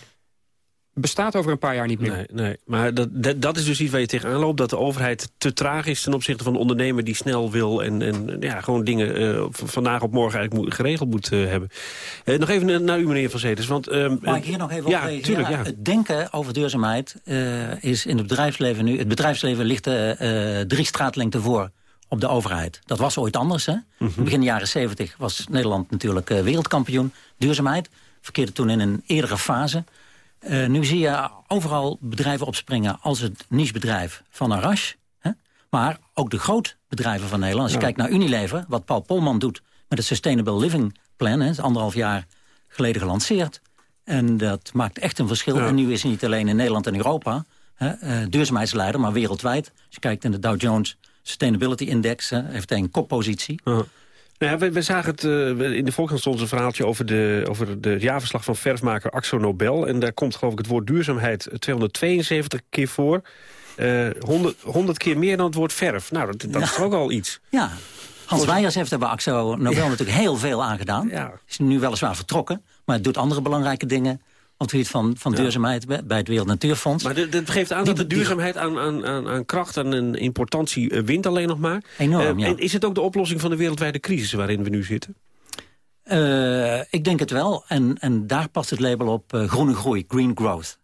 S20: bestaat over een paar jaar niet meer.
S18: Nee, nee. maar dat, dat, dat is dus iets waar je tegenaan loopt. Dat de overheid te traag is ten opzichte van de ondernemer die snel wil... en, en ja, gewoon dingen eh, v- vandaag op morgen eigenlijk moet, geregeld moet eh, hebben. Eh, nog even naar u, meneer Van Zeters. Want, ehm,
S19: Mag ik hier nog even op
S18: ja,
S19: reageren?
S18: tuurlijk, ja.
S19: Het denken over duurzaamheid eh, is in het bedrijfsleven nu... Het bedrijfsleven ligt drie straatlengten voor op de overheid. Dat was ooit anders, hè?
S18: Mhm.
S19: Begin jaren 70 was Nederland natuurlijk eh, wereldkampioen duurzaamheid. Verkeerde toen in een eerdere fase. Eh, nu zie je overal bedrijven opspringen als het nichebedrijf van Arash. Hè? Maar ook de grootbedrijven van Nederland. Als je
S18: Ja.
S19: kijkt naar Unilever, wat Paul Polman doet... met het Sustainable Living Plan, hè, is anderhalf jaar geleden gelanceerd. En dat maakt echt een verschil.
S18: Ja.
S19: En nu is hij niet alleen in Nederland en Europa hè, eh, duurzaamheidsleider, maar wereldwijd. Als je kijkt in de Dow Jones Sustainability Index, hè, heeft hij een koppositie.
S18: Nou ja, we, we zagen het eh, in de Volkskrant stond een verhaaltje over de, over de jaarverslag van verfmaker Axo Nobel. En daar komt geloof ik het woord duurzaamheid 272 keer voor. Eh 100, 100 keer meer dan het woord verf. Nou, dat, dat is toch ook al iets.
S19: Ja, Hans Weijers heeft er bij Axo Nobel natuurlijk heel veel aan gedaan. Is nu weliswaar vertrokken, maar het doet andere belangrijke dingen... van, van
S18: Ja.
S19: duurzaamheid bij het Wereld Natuurfonds.
S18: Maar dit geeft aan dat de duurzaamheid aan, aan, aan, aan kracht en een importantie eh, wint alleen nog maar.
S19: Enorm,
S18: Eh,
S19: ja.
S18: En is het ook de oplossing van de wereldwijde crisis waarin we nu zitten?
S19: Eh, ik denk het wel. En, en daar past het label op groene groei, green growth.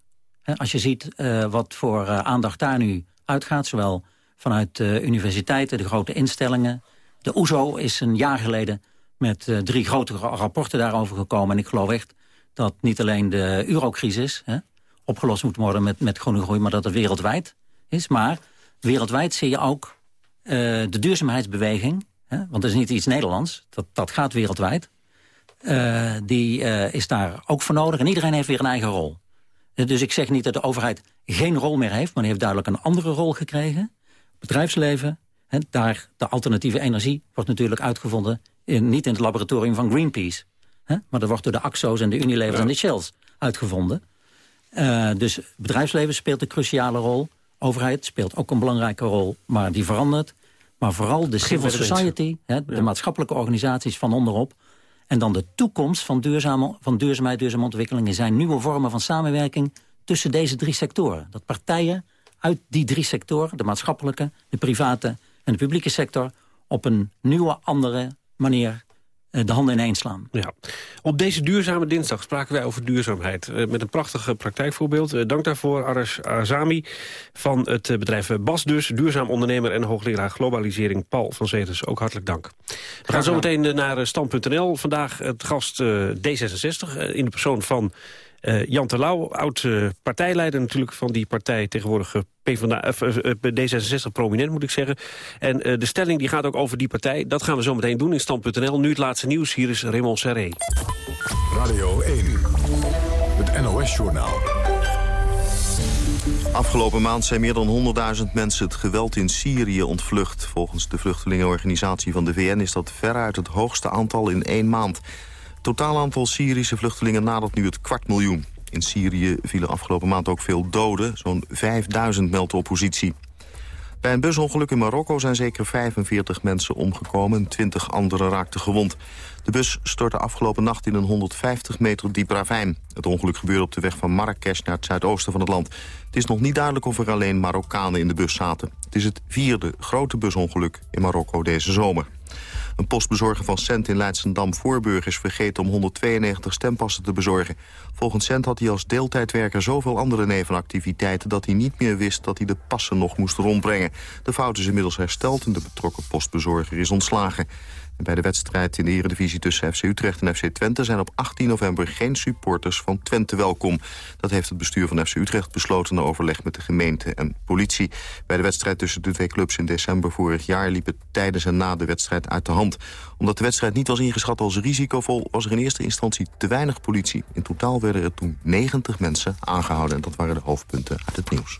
S19: Als je ziet wat voor aandacht daar nu uitgaat... zowel vanuit de universiteiten, de grote instellingen. De OESO is een jaar geleden met drie grote ra- rapporten daarover gekomen. En ik geloof echt dat niet alleen de eurocrisis hè, opgelost moet worden met, met groene groei... maar dat het wereldwijd is. Maar wereldwijd zie je ook uh, de duurzaamheidsbeweging... Hè, want dat is niet iets Nederlands, dat, dat gaat wereldwijd... Uh, die uh, is daar ook voor nodig en iedereen heeft weer een eigen rol. Dus ik zeg niet dat de overheid geen rol meer heeft... maar die heeft duidelijk een andere rol gekregen. Bedrijfsleven, hè, daar de alternatieve energie wordt natuurlijk uitgevonden... In, niet in het laboratorium van Greenpeace... Hè, maar dat wordt door de AXO's en de Unilevers ja. en de Shells uitgevonden. Uh, dus bedrijfsleven speelt een cruciale rol. Overheid speelt ook een belangrijke rol, maar die verandert. Maar vooral de civil society, hè, de ja. maatschappelijke organisaties van onderop... en dan de toekomst van, duurzame, van duurzaamheid, duurzame ontwikkelingen... zijn nieuwe vormen van samenwerking tussen deze drie sectoren. Dat partijen uit die drie sectoren, de maatschappelijke, de private en de publieke sector... op een nieuwe, andere manier eh, de handen ineens slaan.
S18: Ja. Op deze duurzame dinsdag spraken wij over duurzaamheid. Uh, met een prachtig praktijkvoorbeeld. Uh, dank daarvoor Arash Azami van het bedrijf Bas dus. Duurzaam ondernemer en hoogleraar globalisering Paul van Zeters. Ook hartelijk dank. We gaan zo meteen naar stand.nl. Vandaag het gast D66 in de persoon van... Uh, Jan Terlouw, oud uh, partijleider natuurlijk van die partij... tegenwoordig PvdA, uh, D66 prominent, moet ik zeggen. En de stelling die gaat ook over die partij. Dat gaan we zo meteen doen in stand.nl. Nu het laatste nieuws. Hier is Raymond Serré.
S1: Radio 1, het NOS-journaal.
S21: Afgelopen maand zijn meer dan 100.000 mensen het geweld in Syrië ontvlucht. Volgens de vluchtelingenorganisatie van de VN is dat veruit het hoogste aantal in één maand. Totaal aantal Syrische vluchtelingen nadert nu het kwart miljoen. In Syrië vielen afgelopen maand ook veel doden. Zo'n 5000 meldt de oppositie. Bij een busongeluk in Marokko zijn zeker 45 mensen omgekomen... en 20 anderen raakten gewond. De bus stortte afgelopen nacht in een 150 meter diep ravijn. Het ongeluk gebeurde op de weg van Marrakesh naar het zuidoosten van het land. Het is nog niet duidelijk of er alleen Marokkanen in de bus zaten. Het is het vierde grote busongeluk in Marokko deze zomer. Een postbezorger van Cent in Leidsendam-Voorburg is vergeten om 192 stempassen te bezorgen. Volgens Cent had hij als deeltijdwerker zoveel andere nevenactiviteiten... dat hij niet meer wist dat hij de passen nog moest rondbrengen. De fout is inmiddels hersteld en de betrokken postbezorger is ontslagen. Bij de wedstrijd in de Eredivisie tussen FC Utrecht en FC Twente... zijn op 18 november geen supporters van Twente welkom. Dat heeft het bestuur van FC Utrecht besloten... na overleg met de gemeente en politie. Bij de wedstrijd tussen de twee clubs in december vorig jaar... liep het tijdens en na de wedstrijd uit de hand. Omdat de wedstrijd niet was ingeschat als risicovol... was er in eerste instantie te weinig politie. In totaal werden er toen 90 mensen aangehouden. En dat waren de hoofdpunten uit het nieuws.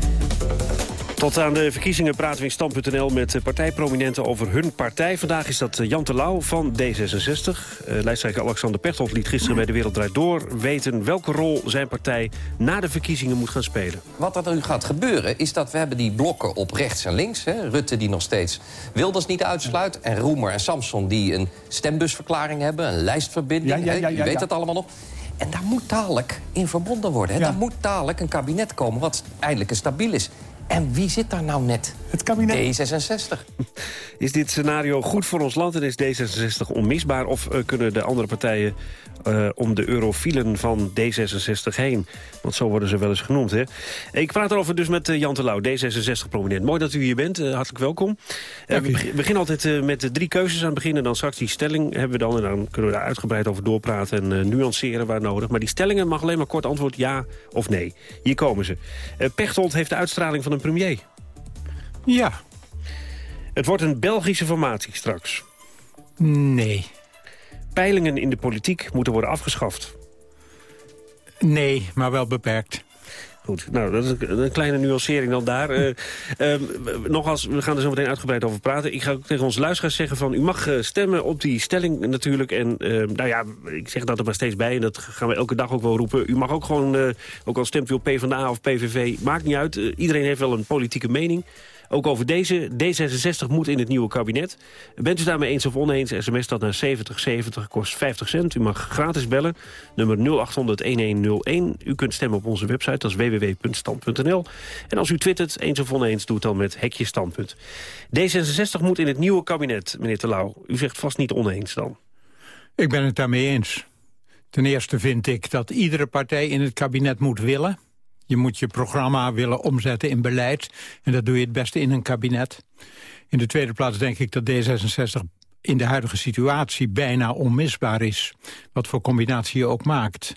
S18: Tot aan de verkiezingen praten we in Stand.nl met partijprominenten over hun partij. Vandaag is dat Jan Terlouw van D66. Uh, lijsttrekker Alexander Pechtold liet gisteren bij De Wereld Draait Door... weten welke rol zijn partij na de verkiezingen moet gaan spelen.
S22: Wat er nu gaat gebeuren is dat we hebben die blokken op rechts en links. Hè. Rutte die nog steeds Wilders niet uitsluit. En Roemer en Samson die een stembusverklaring hebben. Een lijstverbinding. Ja, ja, ja, Je weet dat allemaal nog. En daar moet dadelijk in verbonden worden. Hè. Daar moet dadelijk een kabinet komen wat eindelijk stabiel is. En wie zit daar nou net?
S18: Het kabinet.
S22: D66.
S18: Is dit scenario goed voor ons land en is D66 onmisbaar? Of uh, kunnen de andere partijen uh, om de eurofielen van D66 heen? Want zo worden ze wel eens genoemd. Hè? Ik praat erover dus met uh, Jan Terlouw, D66-prominent. Mooi dat u hier bent, hartelijk welkom. we beginnen altijd met de drie keuzes aan het begin... en dan straks die stelling hebben we dan... en dan kunnen we daar uitgebreid over doorpraten en nuanceren waar nodig. Maar die stellingen mag alleen maar kort antwoord ja of nee. Hier komen ze. Pechtold heeft de uitstraling van een premier.
S23: Ja.
S18: Het wordt een Belgische formatie straks.
S23: Nee.
S18: Peilingen in de politiek moeten worden afgeschaft.
S23: Nee, maar wel beperkt.
S18: Goed, nou, dat is een kleine nuancering dan daar. Uh, nogals, we gaan er zo meteen uitgebreid over praten. Ik ga ook tegen onze luisteraars zeggen van... u mag stemmen op die stelling natuurlijk. En uh, nou ja, ik zeg dat er maar steeds bij. En dat gaan we elke dag ook wel roepen. U mag ook gewoon, ook al stemt u op PvdA of PVV... maakt niet uit. iedereen heeft wel een politieke mening. Ook over deze. D66 moet in het nieuwe kabinet. Bent u daarmee eens of oneens? SMS dat naar 7070 kost 50 cent. U mag gratis bellen. Nummer 0800-1101. U kunt stemmen op onze website. Dat is www.stand.nl. En als u twittert, eens of oneens, doe het dan met hekje standpunt. D66 moet in het nieuwe kabinet, meneer Terlouw. U zegt vast niet oneens dan.
S23: Ik ben het daarmee eens. Ten eerste vind ik dat iedere partij in het kabinet moet willen. Je moet je programma willen omzetten in beleid. En dat doe je het beste in een kabinet. In de tweede plaats denk ik dat D66 in de huidige situatie bijna onmisbaar is. Wat voor combinatie je ook maakt.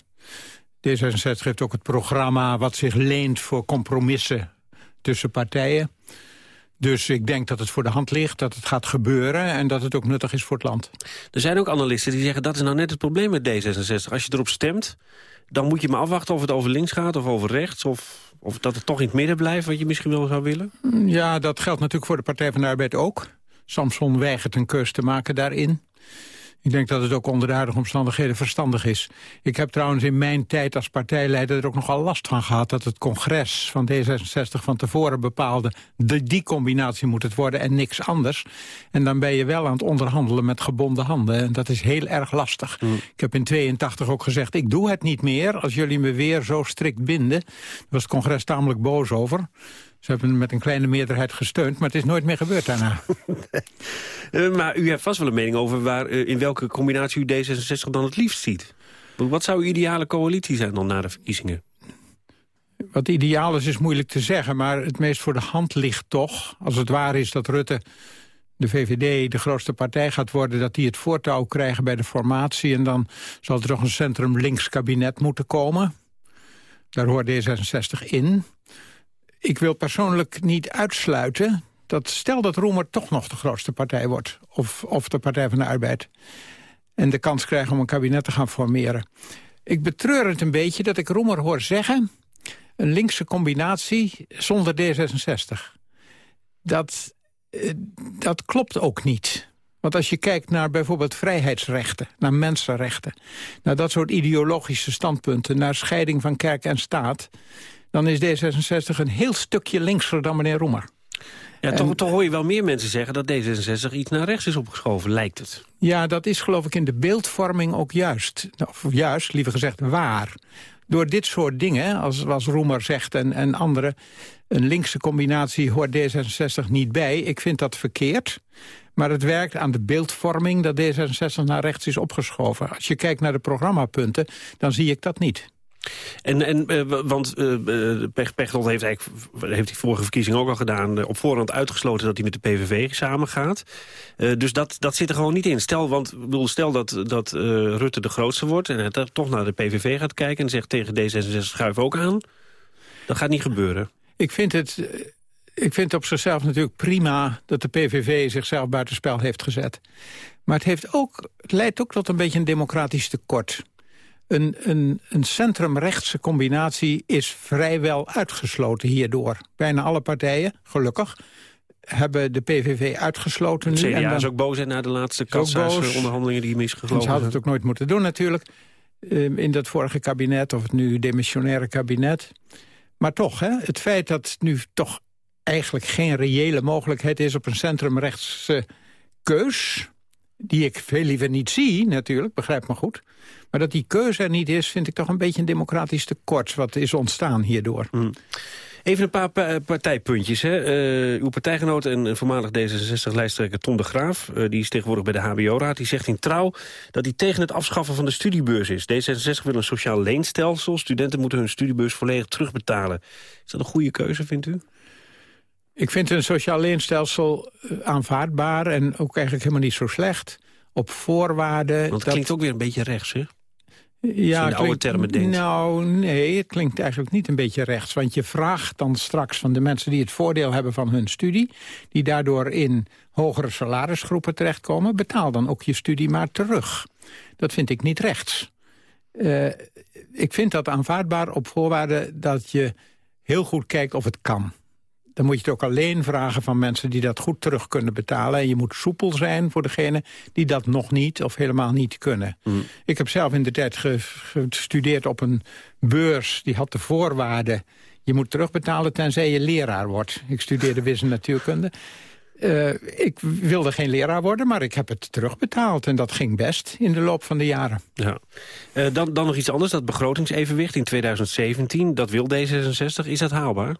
S23: D66 heeft ook het programma wat zich leent voor compromissen tussen partijen. Dus ik denk dat het voor de hand ligt, dat het gaat gebeuren... en dat het ook nuttig is voor het land.
S18: Er zijn ook analisten die zeggen dat is nou net het probleem met D66. Als je erop stemt, dan moet je maar afwachten of het over links gaat of over rechts... of, of dat het toch in het midden blijft, wat je misschien wel zou willen.
S23: Ja, dat geldt natuurlijk voor de Partij van de Arbeid ook. Samson weigert een keus te maken daarin. Ik denk dat het ook onder de huidige omstandigheden verstandig is. Ik heb trouwens in mijn tijd als partijleider er ook nogal last van gehad... dat het congres van D66 van tevoren bepaalde... De, die combinatie moet het worden en niks anders. En dan ben je wel aan het onderhandelen met gebonden handen. En dat is heel erg lastig. Mm. Ik heb in 82 ook gezegd, ik doe het niet meer... als jullie me weer zo strikt binden. Daar was het congres tamelijk boos over. Ze hebben met een kleine meerderheid gesteund, maar het is nooit meer gebeurd daarna. (laughs)
S18: Eh, maar u hebt vast wel een mening over waar, eh, in welke combinatie u D66 dan het liefst ziet. Wat zou uw ideale coalitie zijn dan na de verkiezingen?
S23: Wat ideaal is, is moeilijk te zeggen, maar het meest voor de hand ligt toch... als het waar is dat Rutte de VVD de grootste partij gaat worden... dat die het voortouw krijgen bij de formatie... en dan zal er toch een centrum-links kabinet moeten komen. Daar hoort D66 in ik wil persoonlijk niet uitsluiten dat stel dat Roemer toch nog de grootste partij wordt... of, of de Partij van de Arbeid... en de kans krijgt om een kabinet te gaan formeren. Ik betreur het een beetje dat ik Roemer hoor zeggen... een linkse combinatie zonder D66. Dat, eh, dat klopt ook niet. Want als je kijkt naar bijvoorbeeld vrijheidsrechten, naar mensenrechten... naar dat soort ideologische standpunten, naar scheiding van kerk en staat dan is D66 een heel stukje linkser dan meneer Roemer.
S18: Ja, toch, toch, hoor je wel meer mensen zeggen dat D66 iets naar rechts is opgeschoven, lijkt het.
S23: Ja, dat is geloof ik in de beeldvorming ook juist. Of juist, liever gezegd, waar. Door dit soort dingen, als, als Roemer zegt en, en anderen... een linkse combinatie hoort D66 niet bij. Ik vind dat verkeerd. Maar het werkt aan de beeldvorming dat D66 naar rechts is opgeschoven. Als je kijkt naar de programmapunten, dan zie ik dat niet.
S18: En, en uh, want uh, Pechtold heeft eigenlijk heeft die vorige verkiezing ook al gedaan... op voorhand uitgesloten dat hij met de PVV samengaat. dus dat, dat zit er gewoon niet in. Stel, want, bedoel, stel dat, dat Rutte de grootste wordt... en hij toch naar de PVV gaat kijken en zegt tegen D66 schuif ook aan... dat gaat niet gebeuren.
S23: Ik vind het... Ik vind op zichzelf natuurlijk prima dat de PVV zichzelf buitenspel heeft gezet. Maar het, heeft ook, het leidt ook tot een beetje een democratisch tekort. Een, een, een centrumrechtse combinatie is vrijwel uitgesloten hierdoor. Bijna alle partijen, gelukkig, hebben de PVV uitgesloten nu.
S18: CDA is ook boos na de laatste onderhandelingen die misgelopen
S23: Ze hadden het ook nooit moeten doen natuurlijk. Ehm, in dat vorige kabinet, of het nu demissionaire kabinet. Maar toch, hè, het feit dat nu toch eigenlijk geen reële mogelijkheid is... op een centrumrechtse keus die ik veel liever niet zie, natuurlijk, begrijp me goed. Maar dat die keuze er niet is, vind ik toch een beetje een democratisch tekort... wat is ontstaan hierdoor.
S18: Mm. Even een paar partijpuntjes. Hè. Uh, uw partijgenoot en voormalig D66-lijsttrekker Tom de Graaf... Uh, die is tegenwoordig bij de HBO-raad, die zegt in Trouw... dat hij tegen het afschaffen van de studiebeurs is. D66 wil een sociaal leenstelsel. Studenten moeten hun studiebeurs volledig terugbetalen. Is dat een goede keuze, vindt u?
S23: Ik vind een sociaal leenstelsel eh, aanvaardbaar en ook eigenlijk helemaal niet zo slecht. Op voorwaarden... Want
S18: het
S23: dat...
S18: klinkt ook weer een beetje rechts, hè? Ja, de oude termen denkt.
S23: Nou, nee, het klinkt eigenlijk niet een beetje rechts. Want je vraagt dan straks van de mensen die het voordeel hebben van hun studie... die daardoor in hogere salarisgroepen terechtkomen... betaal dan ook je studie maar terug. Dat vind ik niet rechts. Uh, ik vind dat aanvaardbaar op voorwaarde dat je heel goed kijkt of het kan dan moet je het ook alleen vragen van mensen die dat goed terug kunnen betalen. En je moet soepel zijn voor degene die dat nog niet of helemaal niet kunnen. Mm. Ik heb zelf in de tijd gestudeerd op een beurs. Die had de voorwaarden. Je moet terugbetalen tenzij je leraar wordt. Ik studeerde (laughs) wis en natuurkunde. Uh, ik wilde geen leraar worden, maar ik heb het terugbetaald. En dat ging best in de loop van de jaren.
S18: Ja. Uh, dan, dan nog iets anders, dat begrotingsevenwicht in 2017. Dat wil D66. Is dat haalbaar?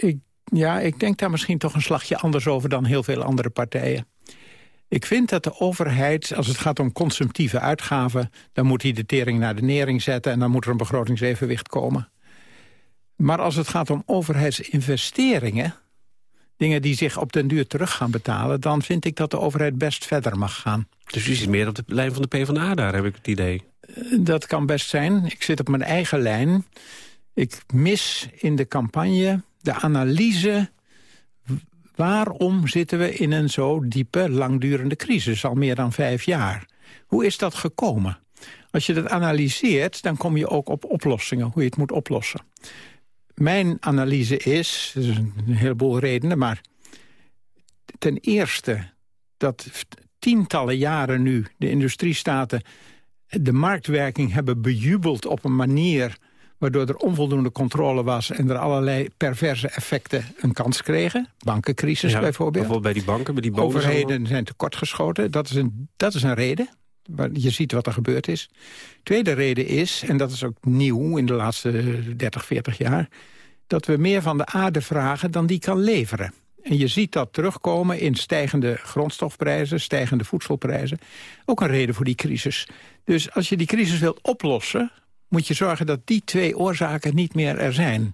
S23: Ik, ja, ik denk daar misschien toch een slagje anders over dan heel veel andere partijen. Ik vind dat de overheid, als het gaat om consumptieve uitgaven... dan moet hij de tering naar de nering zetten... en dan moet er een begrotingsevenwicht komen. Maar als het gaat om overheidsinvesteringen... dingen die zich op den duur terug gaan betalen... dan vind ik dat de overheid best verder mag gaan.
S18: Dus u zit meer op de lijn van de PvdA daar, heb ik het idee.
S23: Dat kan best zijn. Ik zit op mijn eigen lijn. Ik mis in de campagne de analyse... waarom zitten we in een zo diepe, langdurende crisis, al meer dan vijf jaar? Hoe is dat gekomen? Als je dat analyseert, dan kom je ook op oplossingen, hoe je het moet oplossen. Mijn analyse is, er is een heleboel redenen, maar ten eerste dat tientallen jaren nu de industriestaten de marktwerking hebben bejubeld op een manier waardoor er onvoldoende controle was... en er allerlei perverse effecten een kans kregen. Bankencrisis
S18: Ja,
S23: bijvoorbeeld.
S18: Bijvoorbeeld bij die banken, bij die
S23: Overheden zijn tekortgeschoten. Dat is een, dat is een reden. Je ziet wat er gebeurd is. Tweede reden is, en dat is ook nieuw in de laatste 30, 40 jaar... dat we meer van de aarde vragen dan die kan leveren. En je ziet dat terugkomen in stijgende grondstofprijzen, stijgende voedselprijzen. Ook een reden voor die crisis. Dus als je die crisis wilt oplossen, moet je zorgen dat die twee oorzaken niet meer er zijn.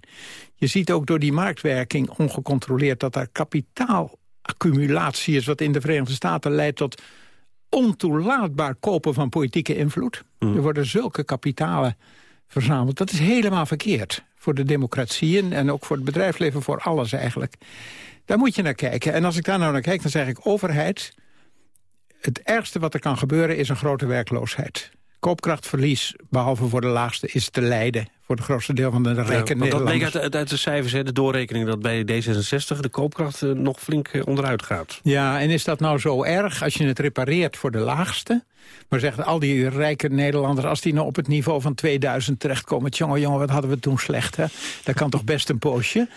S23: Je ziet ook door die marktwerking ongecontroleerd dat er kapitaalaccumulatie is... wat in de Verenigde Staten leidt tot ontoelaatbaar kopen van politieke invloed. Er worden zulke kapitalen verzameld. Dat is helemaal verkeerd voor de democratieën en ook voor het bedrijfsleven, voor alles eigenlijk. Daar moet je naar kijken. En als ik daar nou naar kijk, dan zeg ik overheid... het ergste wat er kan gebeuren is een grote werkloosheid. Koopkrachtverlies, behalve voor de laagste, is te lijden... voor het grootste deel van de rijke
S18: Ja, dat bleek uit, uit- de cijfers, hè, de doorrekening... dat bij D66 de koopkracht eh, nog flink eh, onderuit gaat.
S23: Ja, en is dat nou zo erg als je het repareert voor de laagste? Maar zegt al die rijke Nederlanders, als die nou op het niveau van 2000 terechtkomen... jongen, jongen, wat hadden we toen slecht, hè? Dat kan toch best een poosje?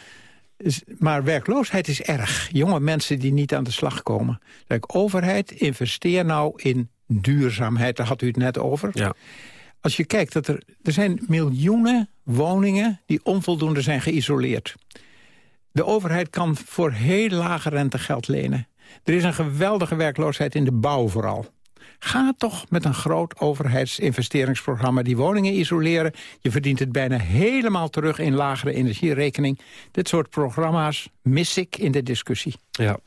S23: Maar werkloosheid is erg. Jonge mensen die niet aan de slag komen. Kijk, overheid, investeer nou in duurzaamheid. Daar had u het net over.
S18: Ja.
S23: Als je kijkt, dat er, er zijn miljoenen woningen... die onvoldoende zijn geïsoleerd. De overheid kan voor heel lage rente geld lenen. Er is een geweldige werkloosheid in de bouw vooral. Ga toch met een groot overheidsinvesteringsprogramma die woningen isoleren. Je verdient het bijna helemaal terug in lagere energierekening. Dit soort programma's mis ik in de discussie.
S18: Ja.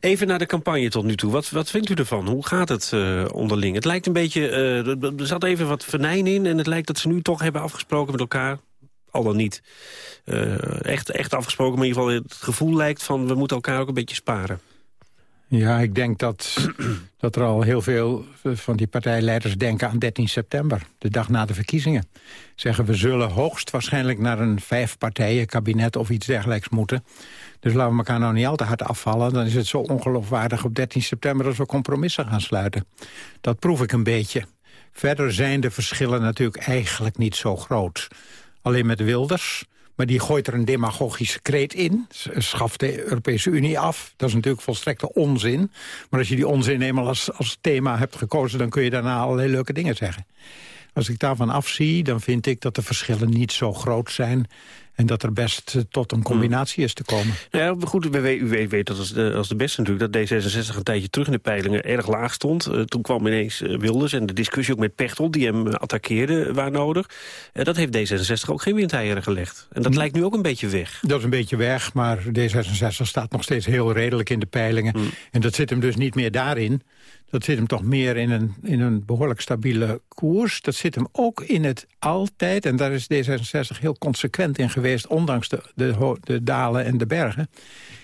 S18: Even naar de campagne tot nu toe. Wat, wat vindt u ervan? Hoe gaat het eh, onderling? Het lijkt een beetje... eh, er- zat even wat venijn in... en het lijkt dat ze nu toch hebben afgesproken met elkaar... al dan niet eh, echt, echt afgesproken... maar in ieder geval het gevoel lijkt van... we moeten elkaar ook een beetje sparen.
S23: Ja, ik denk dat, (clears throat) dat er al heel veel van die partijleiders denken aan 13 september. De dag na de verkiezingen. Zeggen we zullen hoogstwaarschijnlijk naar een vijfpartijen kabinet of iets dergelijks moeten. Dus laten we elkaar nou niet al te hard afvallen. Dan is het zo ongeloofwaardig op 13 september als we compromissen gaan sluiten. Dat proef ik een beetje. Verder zijn de verschillen natuurlijk eigenlijk niet zo groot. Alleen met Wilders, maar die gooit er een demagogische kreet in. Schaft de Europese Unie af. Dat is natuurlijk volstrekte onzin. Maar als je die onzin eenmaal als, als thema hebt gekozen... dan kun je daarna allerlei leuke dingen zeggen. Als ik daarvan afzie, dan vind ik dat de verschillen niet zo groot zijn... en dat er best eh, tot een combinatie is te komen.
S18: Nou ja, goed, u weet, dat als de, als de beste natuurlijk... dat D66 een tijdje terug in de peilingen erg laag stond. Eh, toen kwam ineens eh, Wilders en de discussie ook met Pechtold... die hem attaqueerde waar nodig. Dat heeft D66 ook geen windeieren gelegd. En dat lijkt nu ook een beetje weg.
S23: Dat is een beetje weg, maar D66 staat nog steeds heel redelijk in de peilingen. En dat zit hem dus niet meer daarin. Dat zit hem toch meer in een, in een behoorlijk stabiele koers. Dat zit hem ook in het altijd, en daar is D66 heel consequent in geweest... ondanks de, de, de dalen en de bergen...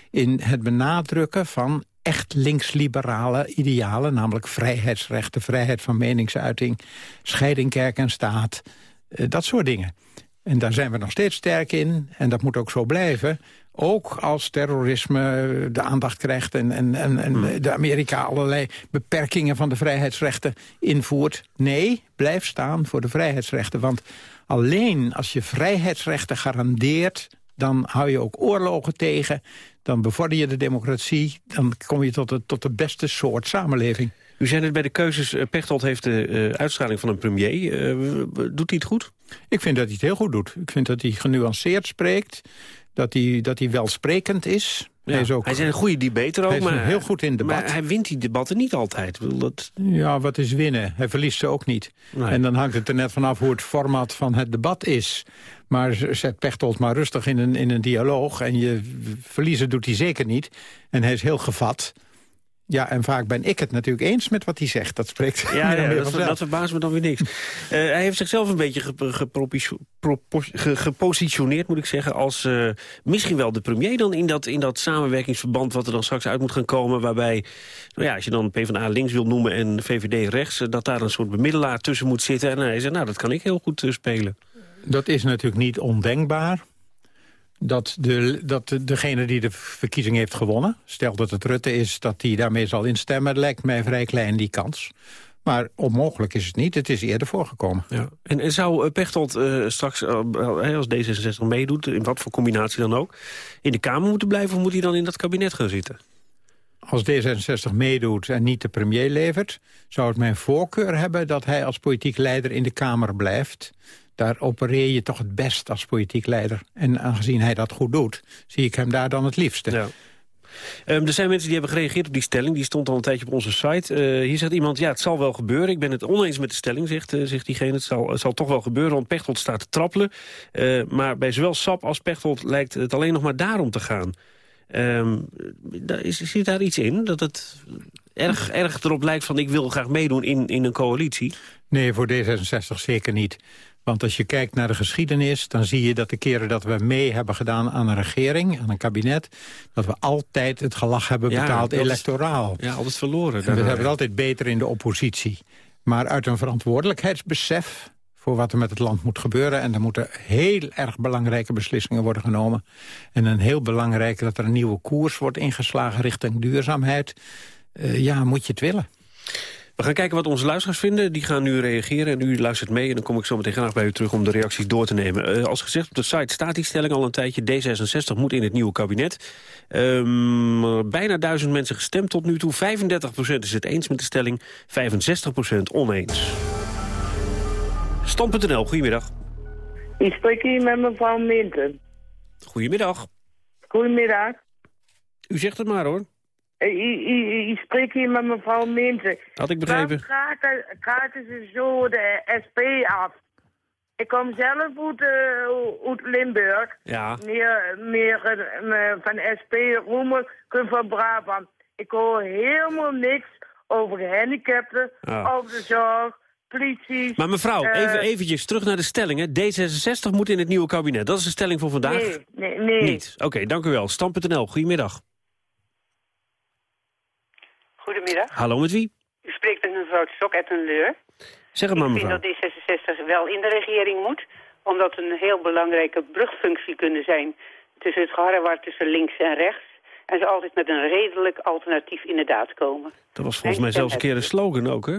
S23: in het benadrukken van echt linksliberale idealen... namelijk vrijheidsrechten, vrijheid van meningsuiting... scheiding kerk en staat, eh, dat soort dingen. En daar zijn we nog steeds sterk in. En dat moet ook zo blijven. Ook als terrorisme de aandacht krijgt... en, en, en, en de Amerika allerlei beperkingen van de vrijheidsrechten invoert. Nee, blijf staan voor de vrijheidsrechten. Want alleen als je vrijheidsrechten garandeert... dan hou je ook oorlogen tegen. Dan bevorder je de democratie. Dan kom je tot de, tot de beste soort samenleving.
S18: U zei net bij de keuzes, eh, Pechtold heeft de eh, uitstraling van een premier. Eh, doet hij het goed?
S23: Ik vind dat hij het heel goed doet. Ik vind dat hij genuanceerd spreekt. Dat hij, dat hij welsprekend is.
S18: Ja,
S23: hij, is ook,
S18: hij is een goede debater ook,
S23: hij is
S18: maar,
S23: heel goed in debat.
S18: maar hij wint die debatten niet altijd. Dat...
S23: Ja, wat is winnen? Hij verliest ze ook niet. En dan hangt het er net vanaf hoe het format van het debat is. Maar zet Pechtold maar rustig in een, in een dialoog. En je verliezen doet hij zeker niet. En hij is heel gevat. Ja, en vaak ben ik het natuurlijk eens met wat hij zegt. Dat spreekt
S18: Ja, (laughs) ja dat, dat verbaast me dan weer niks. Eh, hij heeft zichzelf een beetje gepositioneerd, moet ik zeggen... als eh, misschien wel de premier dan in dat, in dat samenwerkingsverband... wat er dan straks uit moet gaan komen, waarbij... Nou ja, als je dan PvdA links wil noemen en VVD rechts... eh, dat daar een soort bemiddelaar tussen moet zitten. En hij zei, nou, dat kan ik heel goed spelen.
S23: Dat is natuurlijk niet ondenkbaar. Dat, de, dat de- degene die de verkiezing heeft gewonnen... stel dat het Rutte is, dat hij daarmee zal instemmen... lijkt mij vrij klein, die kans. Maar onmogelijk is het niet. Het is eerder voorgekomen.
S18: Ja. En, en zou eh, Pechtold eh, straks, eh, als D66 meedoet... in wat voor combinatie dan ook... in de Kamer moeten blijven of moet hij dan in dat kabinet gaan zitten?
S23: Als D66 meedoet en niet de premier levert... zou het mijn voorkeur hebben dat hij als politiek leider in de Kamer blijft. Daar opereer je toch het best als politiek leider. En aangezien hij dat goed doet, zie ik hem daar dan het liefste.
S18: Ja. Ehm, er zijn mensen die hebben gereageerd op die stelling. Die stond al een tijdje op onze site. Eh, hier zegt iemand, ja, het zal wel gebeuren. Ik ben het oneens met de stelling, zegt, eh, zegt diegene. Het zal, het zal toch wel gebeuren, want Pechtold staat te trappelen. Eh, maar bij zowel SAP als Pechtold lijkt het alleen nog maar daarom te gaan. Ehm, daar is, zit daar iets in? Dat het erg, erg erop lijkt van ik wil graag meedoen in, in een coalitie?
S23: Nee, voor D66 zeker niet. Want als je kijkt naar de geschiedenis... dan zie je dat de keren dat we mee hebben gedaan aan een regering... aan een kabinet... dat we altijd het gelag hebben
S18: Ja,
S23: betaald
S18: dat is-
S23: ja,
S18: Ja, altijd verloren.
S23: En we hebben het altijd beter in de oppositie. Maar uit een verantwoordelijkheidsbesef voor wat er met het land moet gebeuren... en er moeten heel erg belangrijke beslissingen worden genomen. En een heel belangrijk dat er een nieuwe koers wordt ingeslagen richting duurzaamheid. Eh, ja, moet je het willen.
S18: We gaan kijken wat onze luisteraars vinden. Die gaan nu reageren en u luistert mee. En dan kom ik zo meteen graag bij u terug om de reacties door te nemen. Eh, als gezegd, op de site staat die stelling al een tijdje. D66 moet in het nieuwe kabinet. Ehm, bijna duizend mensen gestemd tot nu toe. 35% is het eens met de stelling, 65% oneens. Stand.nl, goedemiddag.
S24: Ik spreek hier met mevrouw Minten.
S18: Goedemiddag.
S24: Goedemiddag.
S18: U zegt het maar hoor.
S24: Ik, ik, spreek hier met mevrouw Minten.
S18: Had ik begrepen.
S24: Kaarten, kaarten ze zo de SP af? Ik kom zelf uit, eh, uit Limburg.
S18: Ja.
S24: Meer, meer eh, van SP Roemen van Brabant. Ik hoor helemaal niks over gehandicapten,
S18: Ah.
S24: over de zorg, politie.
S18: Maar mevrouw,
S24: eh,
S18: even eventjes terug naar de stelling. Hè. D66 moet in het nieuwe kabinet. Dat is de stelling voor vandaag.
S24: Nee, nee, nee.
S18: Niet. Oké, dank u wel. Stam.nl, goedemiddag.
S25: Goedemiddag.
S18: Hallo, met wie?
S25: U spreekt met mevrouw Stok uit een leur.
S18: Zeg het maar,
S25: Ik vind
S18: mevrouw.
S25: dat D66 wel in de regering moet, omdat een heel belangrijke brugfunctie kunnen zijn tussen het geharrewar tussen links en rechts. En ze altijd met een redelijk alternatief inderdaad komen.
S18: Dat was volgens mij zelfs een keer een slogan ook, hè?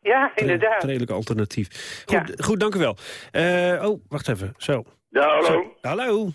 S25: Ja, inderdaad.
S18: Het redelijk alternatief. Goed, goed dank u wel. Eh, oh, wacht even. Zo.
S26: Ja, hallo.
S18: Zo. Hallo.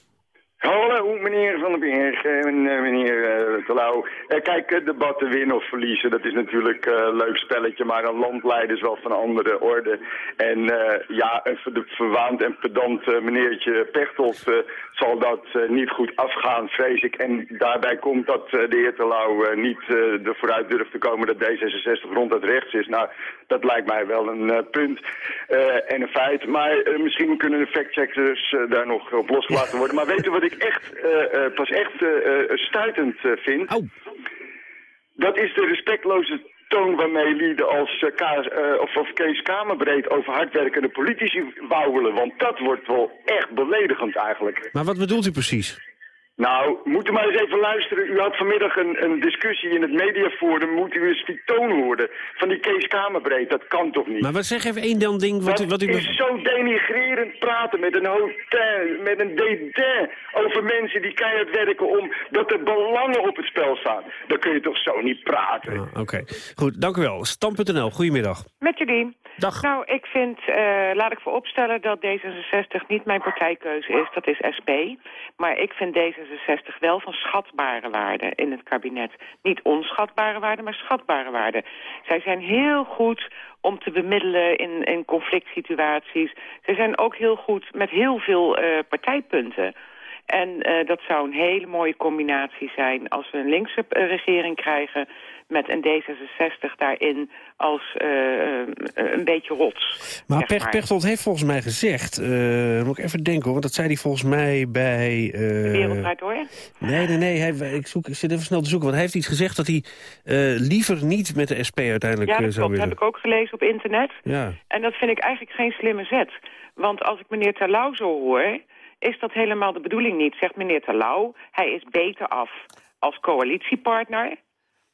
S26: Hallo, meneer Van der Berg eh, meneer uh, Telau. Eh, kijk, eh, debatten winnen of verliezen, dat is natuurlijk eh, een leuk spelletje, maar een land leiden is wel van andere orde. En eh, ja, een verwaand en pedant eh, meneertje Pechtold eh, zal dat eh, niet goed afgaan, vrees ik. En daarbij komt dat eh, de heer Telau eh, niet eh, er vooruit durft te komen dat D66 ronduit rechts is. Nou, dat lijkt mij wel een eh, punt eh, en een feit. Maar eh, misschien kunnen de factcheckers eh, daar nog op losgelaten worden. Maar weet u wat ik echt, eh, eh, pas echt eh, stuitend vind? Dat is de respectloze toon waarmee lieden als Kaas, eh, of, of Kees Kamerbreed over hardwerkende politici wauwelen. Want dat wordt wel echt beledigend eigenlijk.
S18: Maar wat bedoelt u precies?
S26: Nou, moet u maar eens even luisteren. U had vanmiddag een, een discussie in het mediaforum. Moet u eens die toon horen van die Kees Kamerbreed. Dat kan toch niet?
S18: Maar wat zeg even één dan ding wat u... Wat u
S26: is zo denigrerend praten met een hotel, met een dédain over mensen die keihard werken om dat er belangen op het spel staan. Dan kun je toch zo niet praten.
S18: Ah, Oké, goed, dank u wel. Stam.nl, goedemiddag.
S27: Met jullie.
S18: Dag.
S27: Nou, ik vind, eh, laat ik vooropstellen dat D66 niet mijn partijkeuze is. Dat is SP. Maar ik vind D66 wel van schatbare waarde in het kabinet. Niet onschatbare waarde, maar schatbare waarde. Zij zijn heel goed om te bemiddelen in, in conflict situaties. Zij zijn ook heel goed met heel veel eh, partijpunten. En eh, dat zou een hele mooie combinatie zijn als we een linkse eh, regering krijgen met een D66 daarin als eh, een beetje rots.
S18: Maar Pechtold heeft volgens mij gezegd... moet ik even denken hoor, want dat zei hij volgens mij bij... eh,
S27: De wereld draait door?
S18: Nee, nee, nee. Hij, ik, zoek, ik zit even snel te zoeken. Want hij heeft iets gezegd dat hij liever niet met de SP uiteindelijk
S27: Ja, dat
S18: zou
S27: klopt.
S18: willen.
S27: heb ik ook gelezen op internet.
S18: Ja.
S27: En dat vind ik eigenlijk geen slimme zet. Want als ik meneer Terlouw zo hoor, is dat helemaal de bedoeling niet. Zegt meneer Terlouw, hij is beter af als coalitiepartner...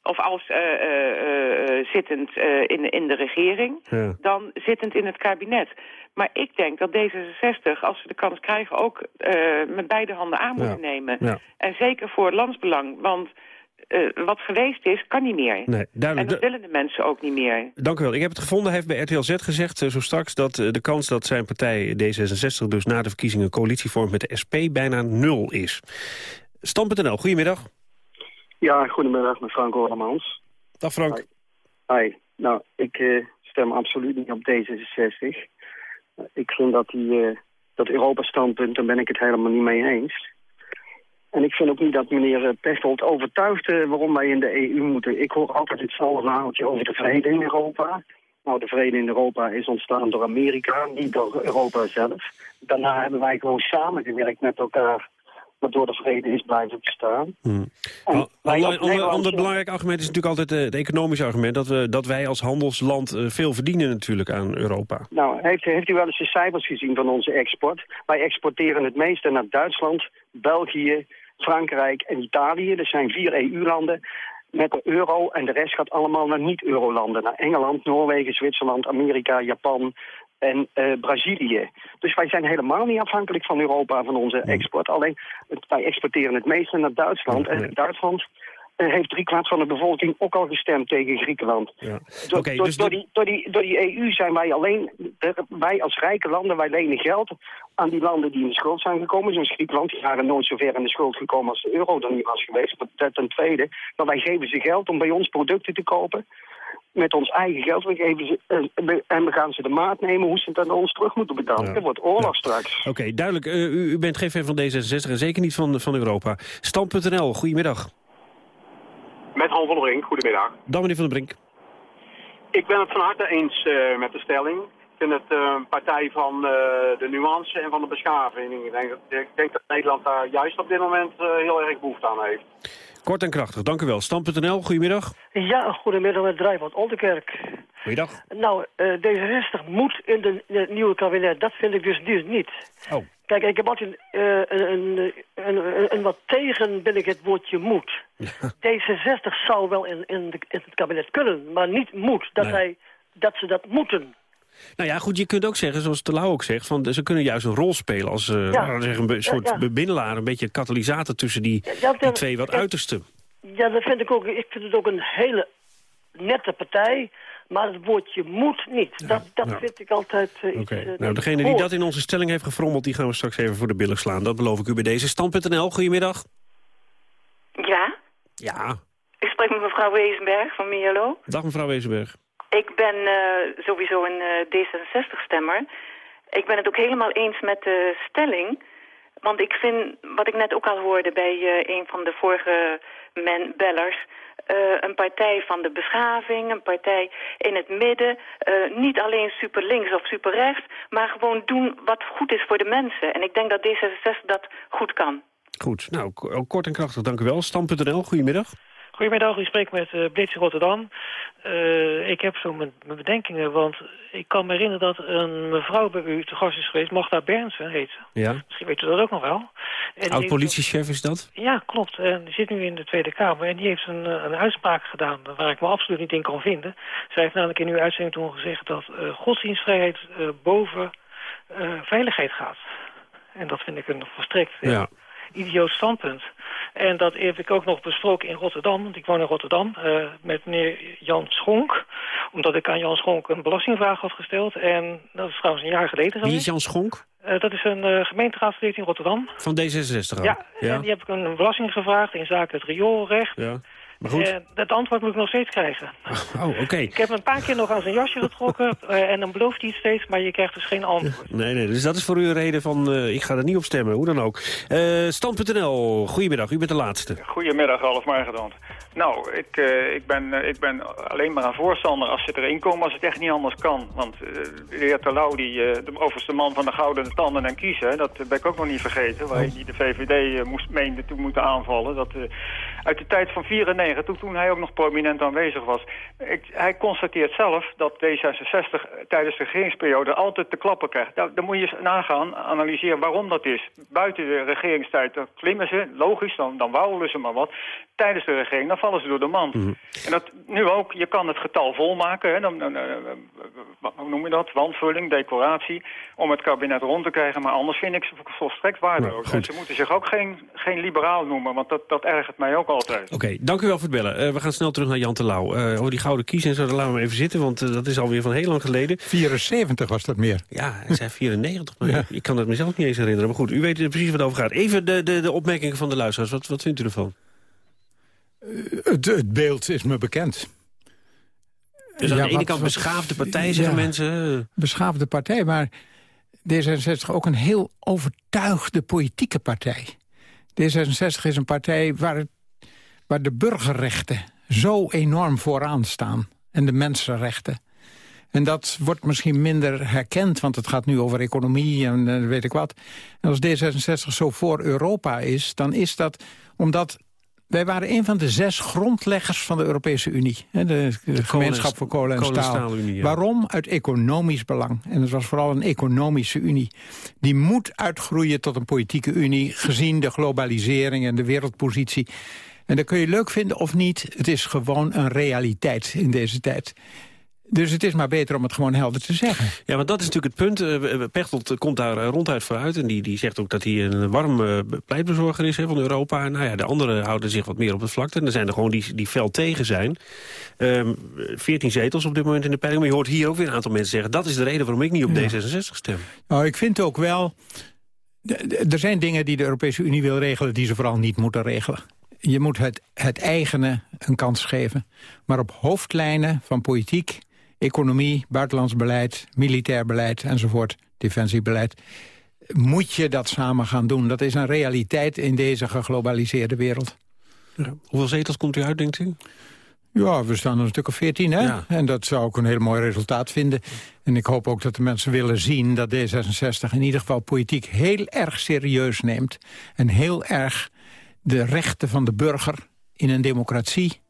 S27: of als eh, zittend in, in de regering...
S18: Ja.
S27: dan zittend in het kabinet. Maar ik denk dat D66, als ze de kans krijgen... ook met beide handen aan moeten
S18: Ja.
S27: nemen.
S18: Ja.
S27: En zeker voor het landsbelang. Want eh, wat geweest is, kan niet meer.
S18: Nee,
S27: En dat willen de mensen ook niet meer.
S18: Dank u wel. Ik heb het gevonden. Hij heeft bij RTL Z gezegd, eh, zo straks... dat eh, de kans dat zijn partij D66 dus na de verkiezingen... een coalitie vormt met de SP bijna nul is. Stam.nl, goedemiddag.
S28: Ja, goedemiddag met Frank Orlemans.
S18: Dag Frank.
S28: Hi. Nou, ik stem absoluut niet op D66. Ik vind dat die, dat Europa-standpunt, daar ben ik het helemaal niet mee eens. En ik vind ook niet dat meneer eh, Pechtold overtuigt eh, waarom wij in de EU moeten. Ik hoor altijd hetzelfde verhaaltje over de vrede in Europa. Nou, de vrede in Europa is ontstaan door Amerika, niet door Europa zelf. Daarna hebben wij gewoon samengewerkt met elkaar, waardoor de vrede is blijven bestaan.
S18: Hmm. Ander, belangrijk argument is natuurlijk altijd eh, het economische argument... Dat, we, dat wij als handelsland veel verdienen natuurlijk aan Europa.
S28: Nou, heeft, heeft u wel eens de cijfers gezien van onze export? Wij exporteren het meeste naar Duitsland, België, Frankrijk en Italië. Dat zijn vier EU-landen met de euro en de rest gaat allemaal naar niet-eurolanden. Naar Engeland, Noorwegen, Zwitserland, Amerika, Japan en eh, Brazilië. Dus wij zijn helemaal niet afhankelijk van Europa, van onze export. Alleen, wij exporteren het meeste naar Duitsland. En Duitsland heeft driekwart van de bevolking ook al gestemd tegen Griekenland. Door,
S18: dus
S28: door die, door, die, door die EU zijn wij alleen, de- wij als rijke landen, wij lenen geld aan die landen die in de schuld zijn gekomen. Zoals Griekenland, die waren nooit zo ver in de schuld gekomen als de euro er niet was geweest. Maar ten- tweede, maar wij geven ze geld om bij ons producten te kopen. Met ons eigen geld. Geven ze, eh, en we gaan ze de maat nemen hoe ze het aan ons terug moeten betalen. Er wordt oorlog straks.
S18: Oké, duidelijk. Eh, u, u bent geen fan van D66 en zeker niet van, van Europa. Stand.nl, goedemiddag.
S29: Met Han van der Brink, goedemiddag.
S18: Dan meneer Van der Brink.
S29: Ik ben het van harte eens eh, met de stelling. Ik vind het eh, een partij van eh, de nuance en van de beschaving. Ik denk, dat- ik denk dat Nederland daar juist op dit moment eh, heel erg behoefte aan heeft.
S18: Kort en krachtig, dank u wel. Stand.nl, goedemiddag.
S30: Ja, goedemiddag met Drijf uit Oldenkerk.
S18: Goeiedag.
S30: Nou, eh D66 moet in, de, in het nieuwe kabinet. Dat vind ik dus dus niet.
S18: Oh.
S30: Kijk, ik heb altijd eh, een, een, een, wat tegen ben ik het woordje moet. (laughs) D66 zou wel in, in, de- in het kabinet kunnen, maar niet moet. Dat,
S18: Nee.
S30: hij, dat ze dat moeten.
S18: Nou ja, goed, je kunt ook zeggen, zoals de Lau ook zegt... Van, ze kunnen juist een rol spelen als eh,
S30: Ja.
S18: zeggen, een
S30: Ja,
S18: soort
S30: ja.
S18: bemiddelaar... een beetje katalysator tussen die,
S30: Ja,
S18: die twee wat
S30: ja.
S18: uitersten.
S30: Ja, dat vind ik ook. Ik vind het ook een hele nette partij. Maar het woordje moet niet. Dat, dat vind ik altijd eh, iets...
S18: Oké,
S30: eh,
S18: nou, degene die dat in onze stelling heeft gefrommeld... die gaan we straks even voor de billen slaan. Dat beloof ik u bij deze. Stand.nl, goedemiddag.
S31: Ja,
S18: Ja,
S31: ik spreek met mevrouw Wezenberg van Mierlo.
S18: dag mevrouw Wezenberg.
S31: Ik ben eh, sowieso een eh, D66-stemmer. Ik ben het ook helemaal eens met de stelling. Want ik vind, wat ik net ook al hoorde bij eh, een van de vorige men bellers... eh, een partij van de beschaving, een partij in het midden. eh, niet alleen super links of super rechts, maar gewoon doen wat goed is voor de mensen. En ik denk dat D66 dat goed kan.
S18: Goed, nou, kort en krachtig, dank u wel. Stand.nl, goedemiddag.
S32: Goedemiddag, u spreekt met uh, Blitz Rotterdam. Eh, ik heb zo mijn, mijn bedenkingen, want ik kan me herinneren dat een mevrouw bij u te gast is geweest, Magda Bernsen heet ze.
S18: Ja,
S32: Misschien weet u dat ook nog wel.
S18: Oud-politiechef is dat?
S32: Ja, klopt. En die zit nu in de Tweede Kamer en die heeft een, eh, een uitspraak gedaan waar ik me absoluut niet in kan vinden. Zij heeft namelijk in uw uitzending toen gezegd dat godsdienstvrijheid boven veiligheid gaat. En dat vind ik een volstrekt
S18: Ja.
S32: Idioot standpunt. En dat heb ik ook nog besproken in Rotterdam, want ik woon in Rotterdam, eh, met meneer Jan Schonk. Omdat ik aan Jan Schonk een belastingvraag had gesteld. En dat is trouwens een jaar geleden
S18: Wie is Jan Schonk?
S32: Eh, dat is een uh, gemeenteraadslid in Rotterdam.
S18: Van D66 al?
S32: Ja, en die heb ik een belasting gevraagd in zaken het rioolrecht.
S18: Ja. Maar goed.
S32: Eh, dat antwoord moet ik nog steeds krijgen. (laughs)
S18: Oh, oké.
S32: Ik heb hem een paar keer nog aan zijn jasje getrokken (laughs) eh, en dan belooft hij het steeds, maar je krijgt dus geen antwoord. (laughs)
S18: Nee, nee, dus dat is voor u een reden van, eh, ik ga er niet op stemmen, hoe dan ook. Eh Stand.nl, goedemiddag, u bent de laatste.
S33: Goedemiddag, Ralf Margedant. Nou, ik, eh, ik, ben, eh, ik ben alleen maar een voorstander als ze erin komen als het echt niet anders kan. Want de heer Terlouw, die, eh, de overste man van de gouden tanden en kiezen, dat ben ik ook nog niet vergeten. Waar hij die de VVD moest, meende te moeten aanvallen. Dat, eh, uit de tijd van 94, toen, hij ook nog prominent aanwezig was. Ik, hij constateert zelf dat D66 tijdens de regeringsperiode altijd te klappen krijgt. Nou, dan moet je eens nagaan, analyseren waarom dat is. Buiten de regeringstijd dan klimmen ze, logisch, dan, dan wauwelen ze maar wat. Tijdens de regering, dan vallen ze door de mand. En dat nu ook, je kan het getal volmaken, hè, dan, dan, eh, wat- hoe noem je dat, wandvulling, decoratie, om het kabinet rond te krijgen. Maar anders vind ik ze volstrekt waardeloos. En ze moeten zich ook geen, geen liberaal noemen, want dat, dat ergert mij ook altijd.
S18: Oké, dank u wel voor het bellen. Eh, we gaan snel terug naar Jan Terlouw. Eh over die gouden kiezen en zo, daar laten we hem even zitten, want eh, dat is alweer van heel lang geleden.
S23: 74 was dat meer.
S18: Ja, hij zei (laughs) 94, maar ik kan het mezelf niet eens herinneren. Maar goed, u weet precies wat het over gaat. Even de, de, de opmerkingen van de luisteraars. Wat, wat vindt u ervan?
S23: Het, het beeld is me bekend.
S18: Dus aan de ene
S23: wat-
S18: kant beschaafde partij, zeggen
S23: Ja,
S18: mensen.
S23: Beschaafde partij, maar D66 ook een heel overtuigde politieke partij. D66 is een partij waar, het- waar de burgerrechten zo enorm vooraan staan. En de mensenrechten. En dat wordt misschien minder herkend, want het gaat nu over economie en eh, weet ik wat. En als D66 zo voor Europa is, dan is dat omdat... Wij waren een van de zes grondleggers van de Europese Unie. hè, De, de gemeenschap voor kolen en staal.
S18: ja.
S23: Waarom? Uit economisch belang. En het was vooral een economische unie. Die moet uitgroeien tot een politieke unie... gezien de globalisering en de wereldpositie. En dat kun je leuk vinden of niet. Het is gewoon een realiteit in deze tijd. Dus het is maar beter om het gewoon helder te zeggen. (laughs)
S18: Ja, want dat is natuurlijk het punt. Eh, Pechtold komt daar eh, ronduit vooruit. En die, die zegt ook dat hij een warm eh, pleitbezorger is hè, van Europa. En nou ja, de anderen houden zich wat meer op het vlakte. En er zijn er gewoon die, die fel tegen zijn. Ehm 14 zetels op dit moment in de peiling. Maar je hoort hier ook weer een aantal mensen zeggen... dat is de reden waarom ik niet op D66 stem.
S23: Nou, ik vind ook wel... Er zijn dingen die de Europese Unie wil regelen... die ze vooral niet moeten regelen. Je moet het, het eigene een kans geven. Maar op hoofdlijnen van politiek, economie, buitenlands beleid... militair beleid enzovoort, defensiebeleid... moet je dat samen gaan doen. Dat is een realiteit in deze geglobaliseerde wereld.
S18: Hoeveel zetels komt u uit, denkt u?
S23: Ja, we staan er een stuk of veertien, hè?
S18: Ja.
S23: En dat zou ik een heel mooi resultaat vinden. En ik hoop ook dat de mensen willen zien dat D66 in ieder geval politiek heel erg serieus neemt. En heel erg de rechten van de burger in een democratie...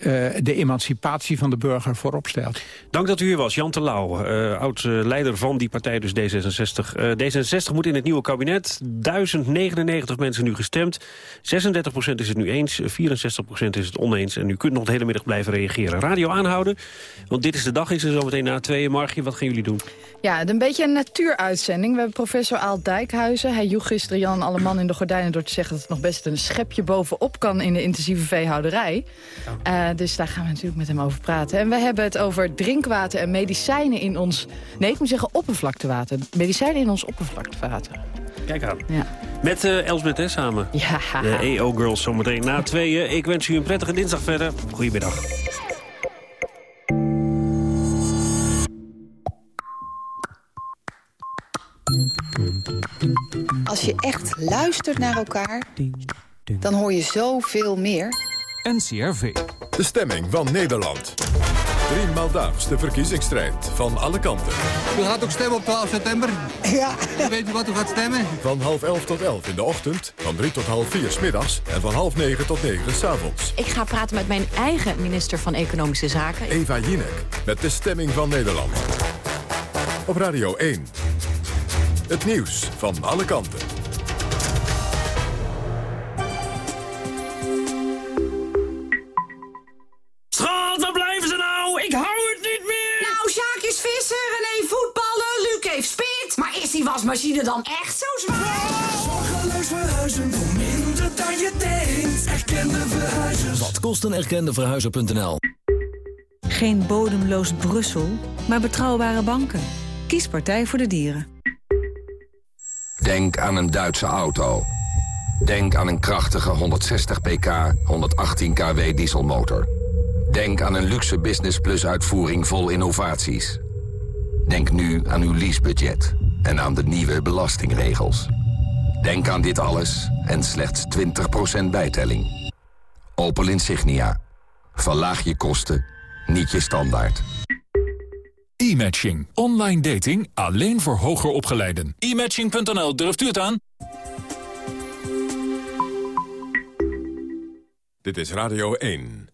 S23: eh, de emancipatie van de burger voorop stelt.
S18: Dank dat u hier was. Jan Terlouw, eh oud-leider van die partij, dus D66. Eh, D66 moet in het nieuwe kabinet. 1099 mensen nu gestemd. 36% is het nu eens, 64% is het oneens. En u kunt nog de hele middag blijven reageren. Radio aanhouden, want dit is de dag. Is er zometeen na tweeën. Margie, wat gaan jullie doen?
S34: Ja, een beetje een natuuruitzending. We hebben professor Aal Dijkhuizen. Hij joeg gisteren Jan Alleman in de gordijnen door te zeggen... dat het nog best een schepje bovenop kan in de intensieve veehouderij. Eh, dus daar gaan we natuurlijk met hem over praten. En we hebben het over drinkwater en medicijnen in ons... Nee, ik moet zeggen oppervlaktewater. Medicijnen in ons oppervlaktewater.
S18: Kijk aan.
S34: Ja.
S18: Met eh Elsbeth hè, samen.
S34: Ja.
S18: De EO-girls zometeen na tweeën. Ik wens u een prettige dinsdag verder. Goedemiddag.
S35: Als je echt luistert naar elkaar, dan hoor je zoveel meer.
S1: NCRV. De stemming van Nederland. Driemaal daags de verkiezingsstrijd van alle kanten.
S36: U gaat ook stemmen op 12 september? Ja. Weet u wat u gaat stemmen?
S1: Van half elf tot elf in de ochtend, van drie tot half vier 's middags en van half negen tot negen 's avonds.
S37: Ik ga praten met mijn eigen minister van Economische Zaken.
S1: Eva Jinek met de stemming van Nederland. Op Radio 1. Het nieuws van alle kanten.
S14: Wasmachine dan echt zo zwaar?
S38: Zorgeloos verhuizen voor minder dan je denkt. Erkende verhuizers.
S39: Wat kost een erkende verhuizer.nl?
S40: Geen bodemloos Brussel, maar betrouwbare banken. Kies Partij voor de Dieren.
S41: Denk aan een Duitse auto.
S24: Denk aan een krachtige 160 pk, 118 kW dieselmotor. Denk aan een luxe Business Plus uitvoering vol innovaties. Denk nu aan uw leasebudget en aan de nieuwe belastingregels. Denk aan dit alles en slechts 20% bijtelling. Opel Insignia. Verlaag je kosten, niet je standaard.
S42: E-matching. Online dating alleen voor hoger opgeleiden. E-matching.nl, durft u het aan?
S1: Dit is Radio 1.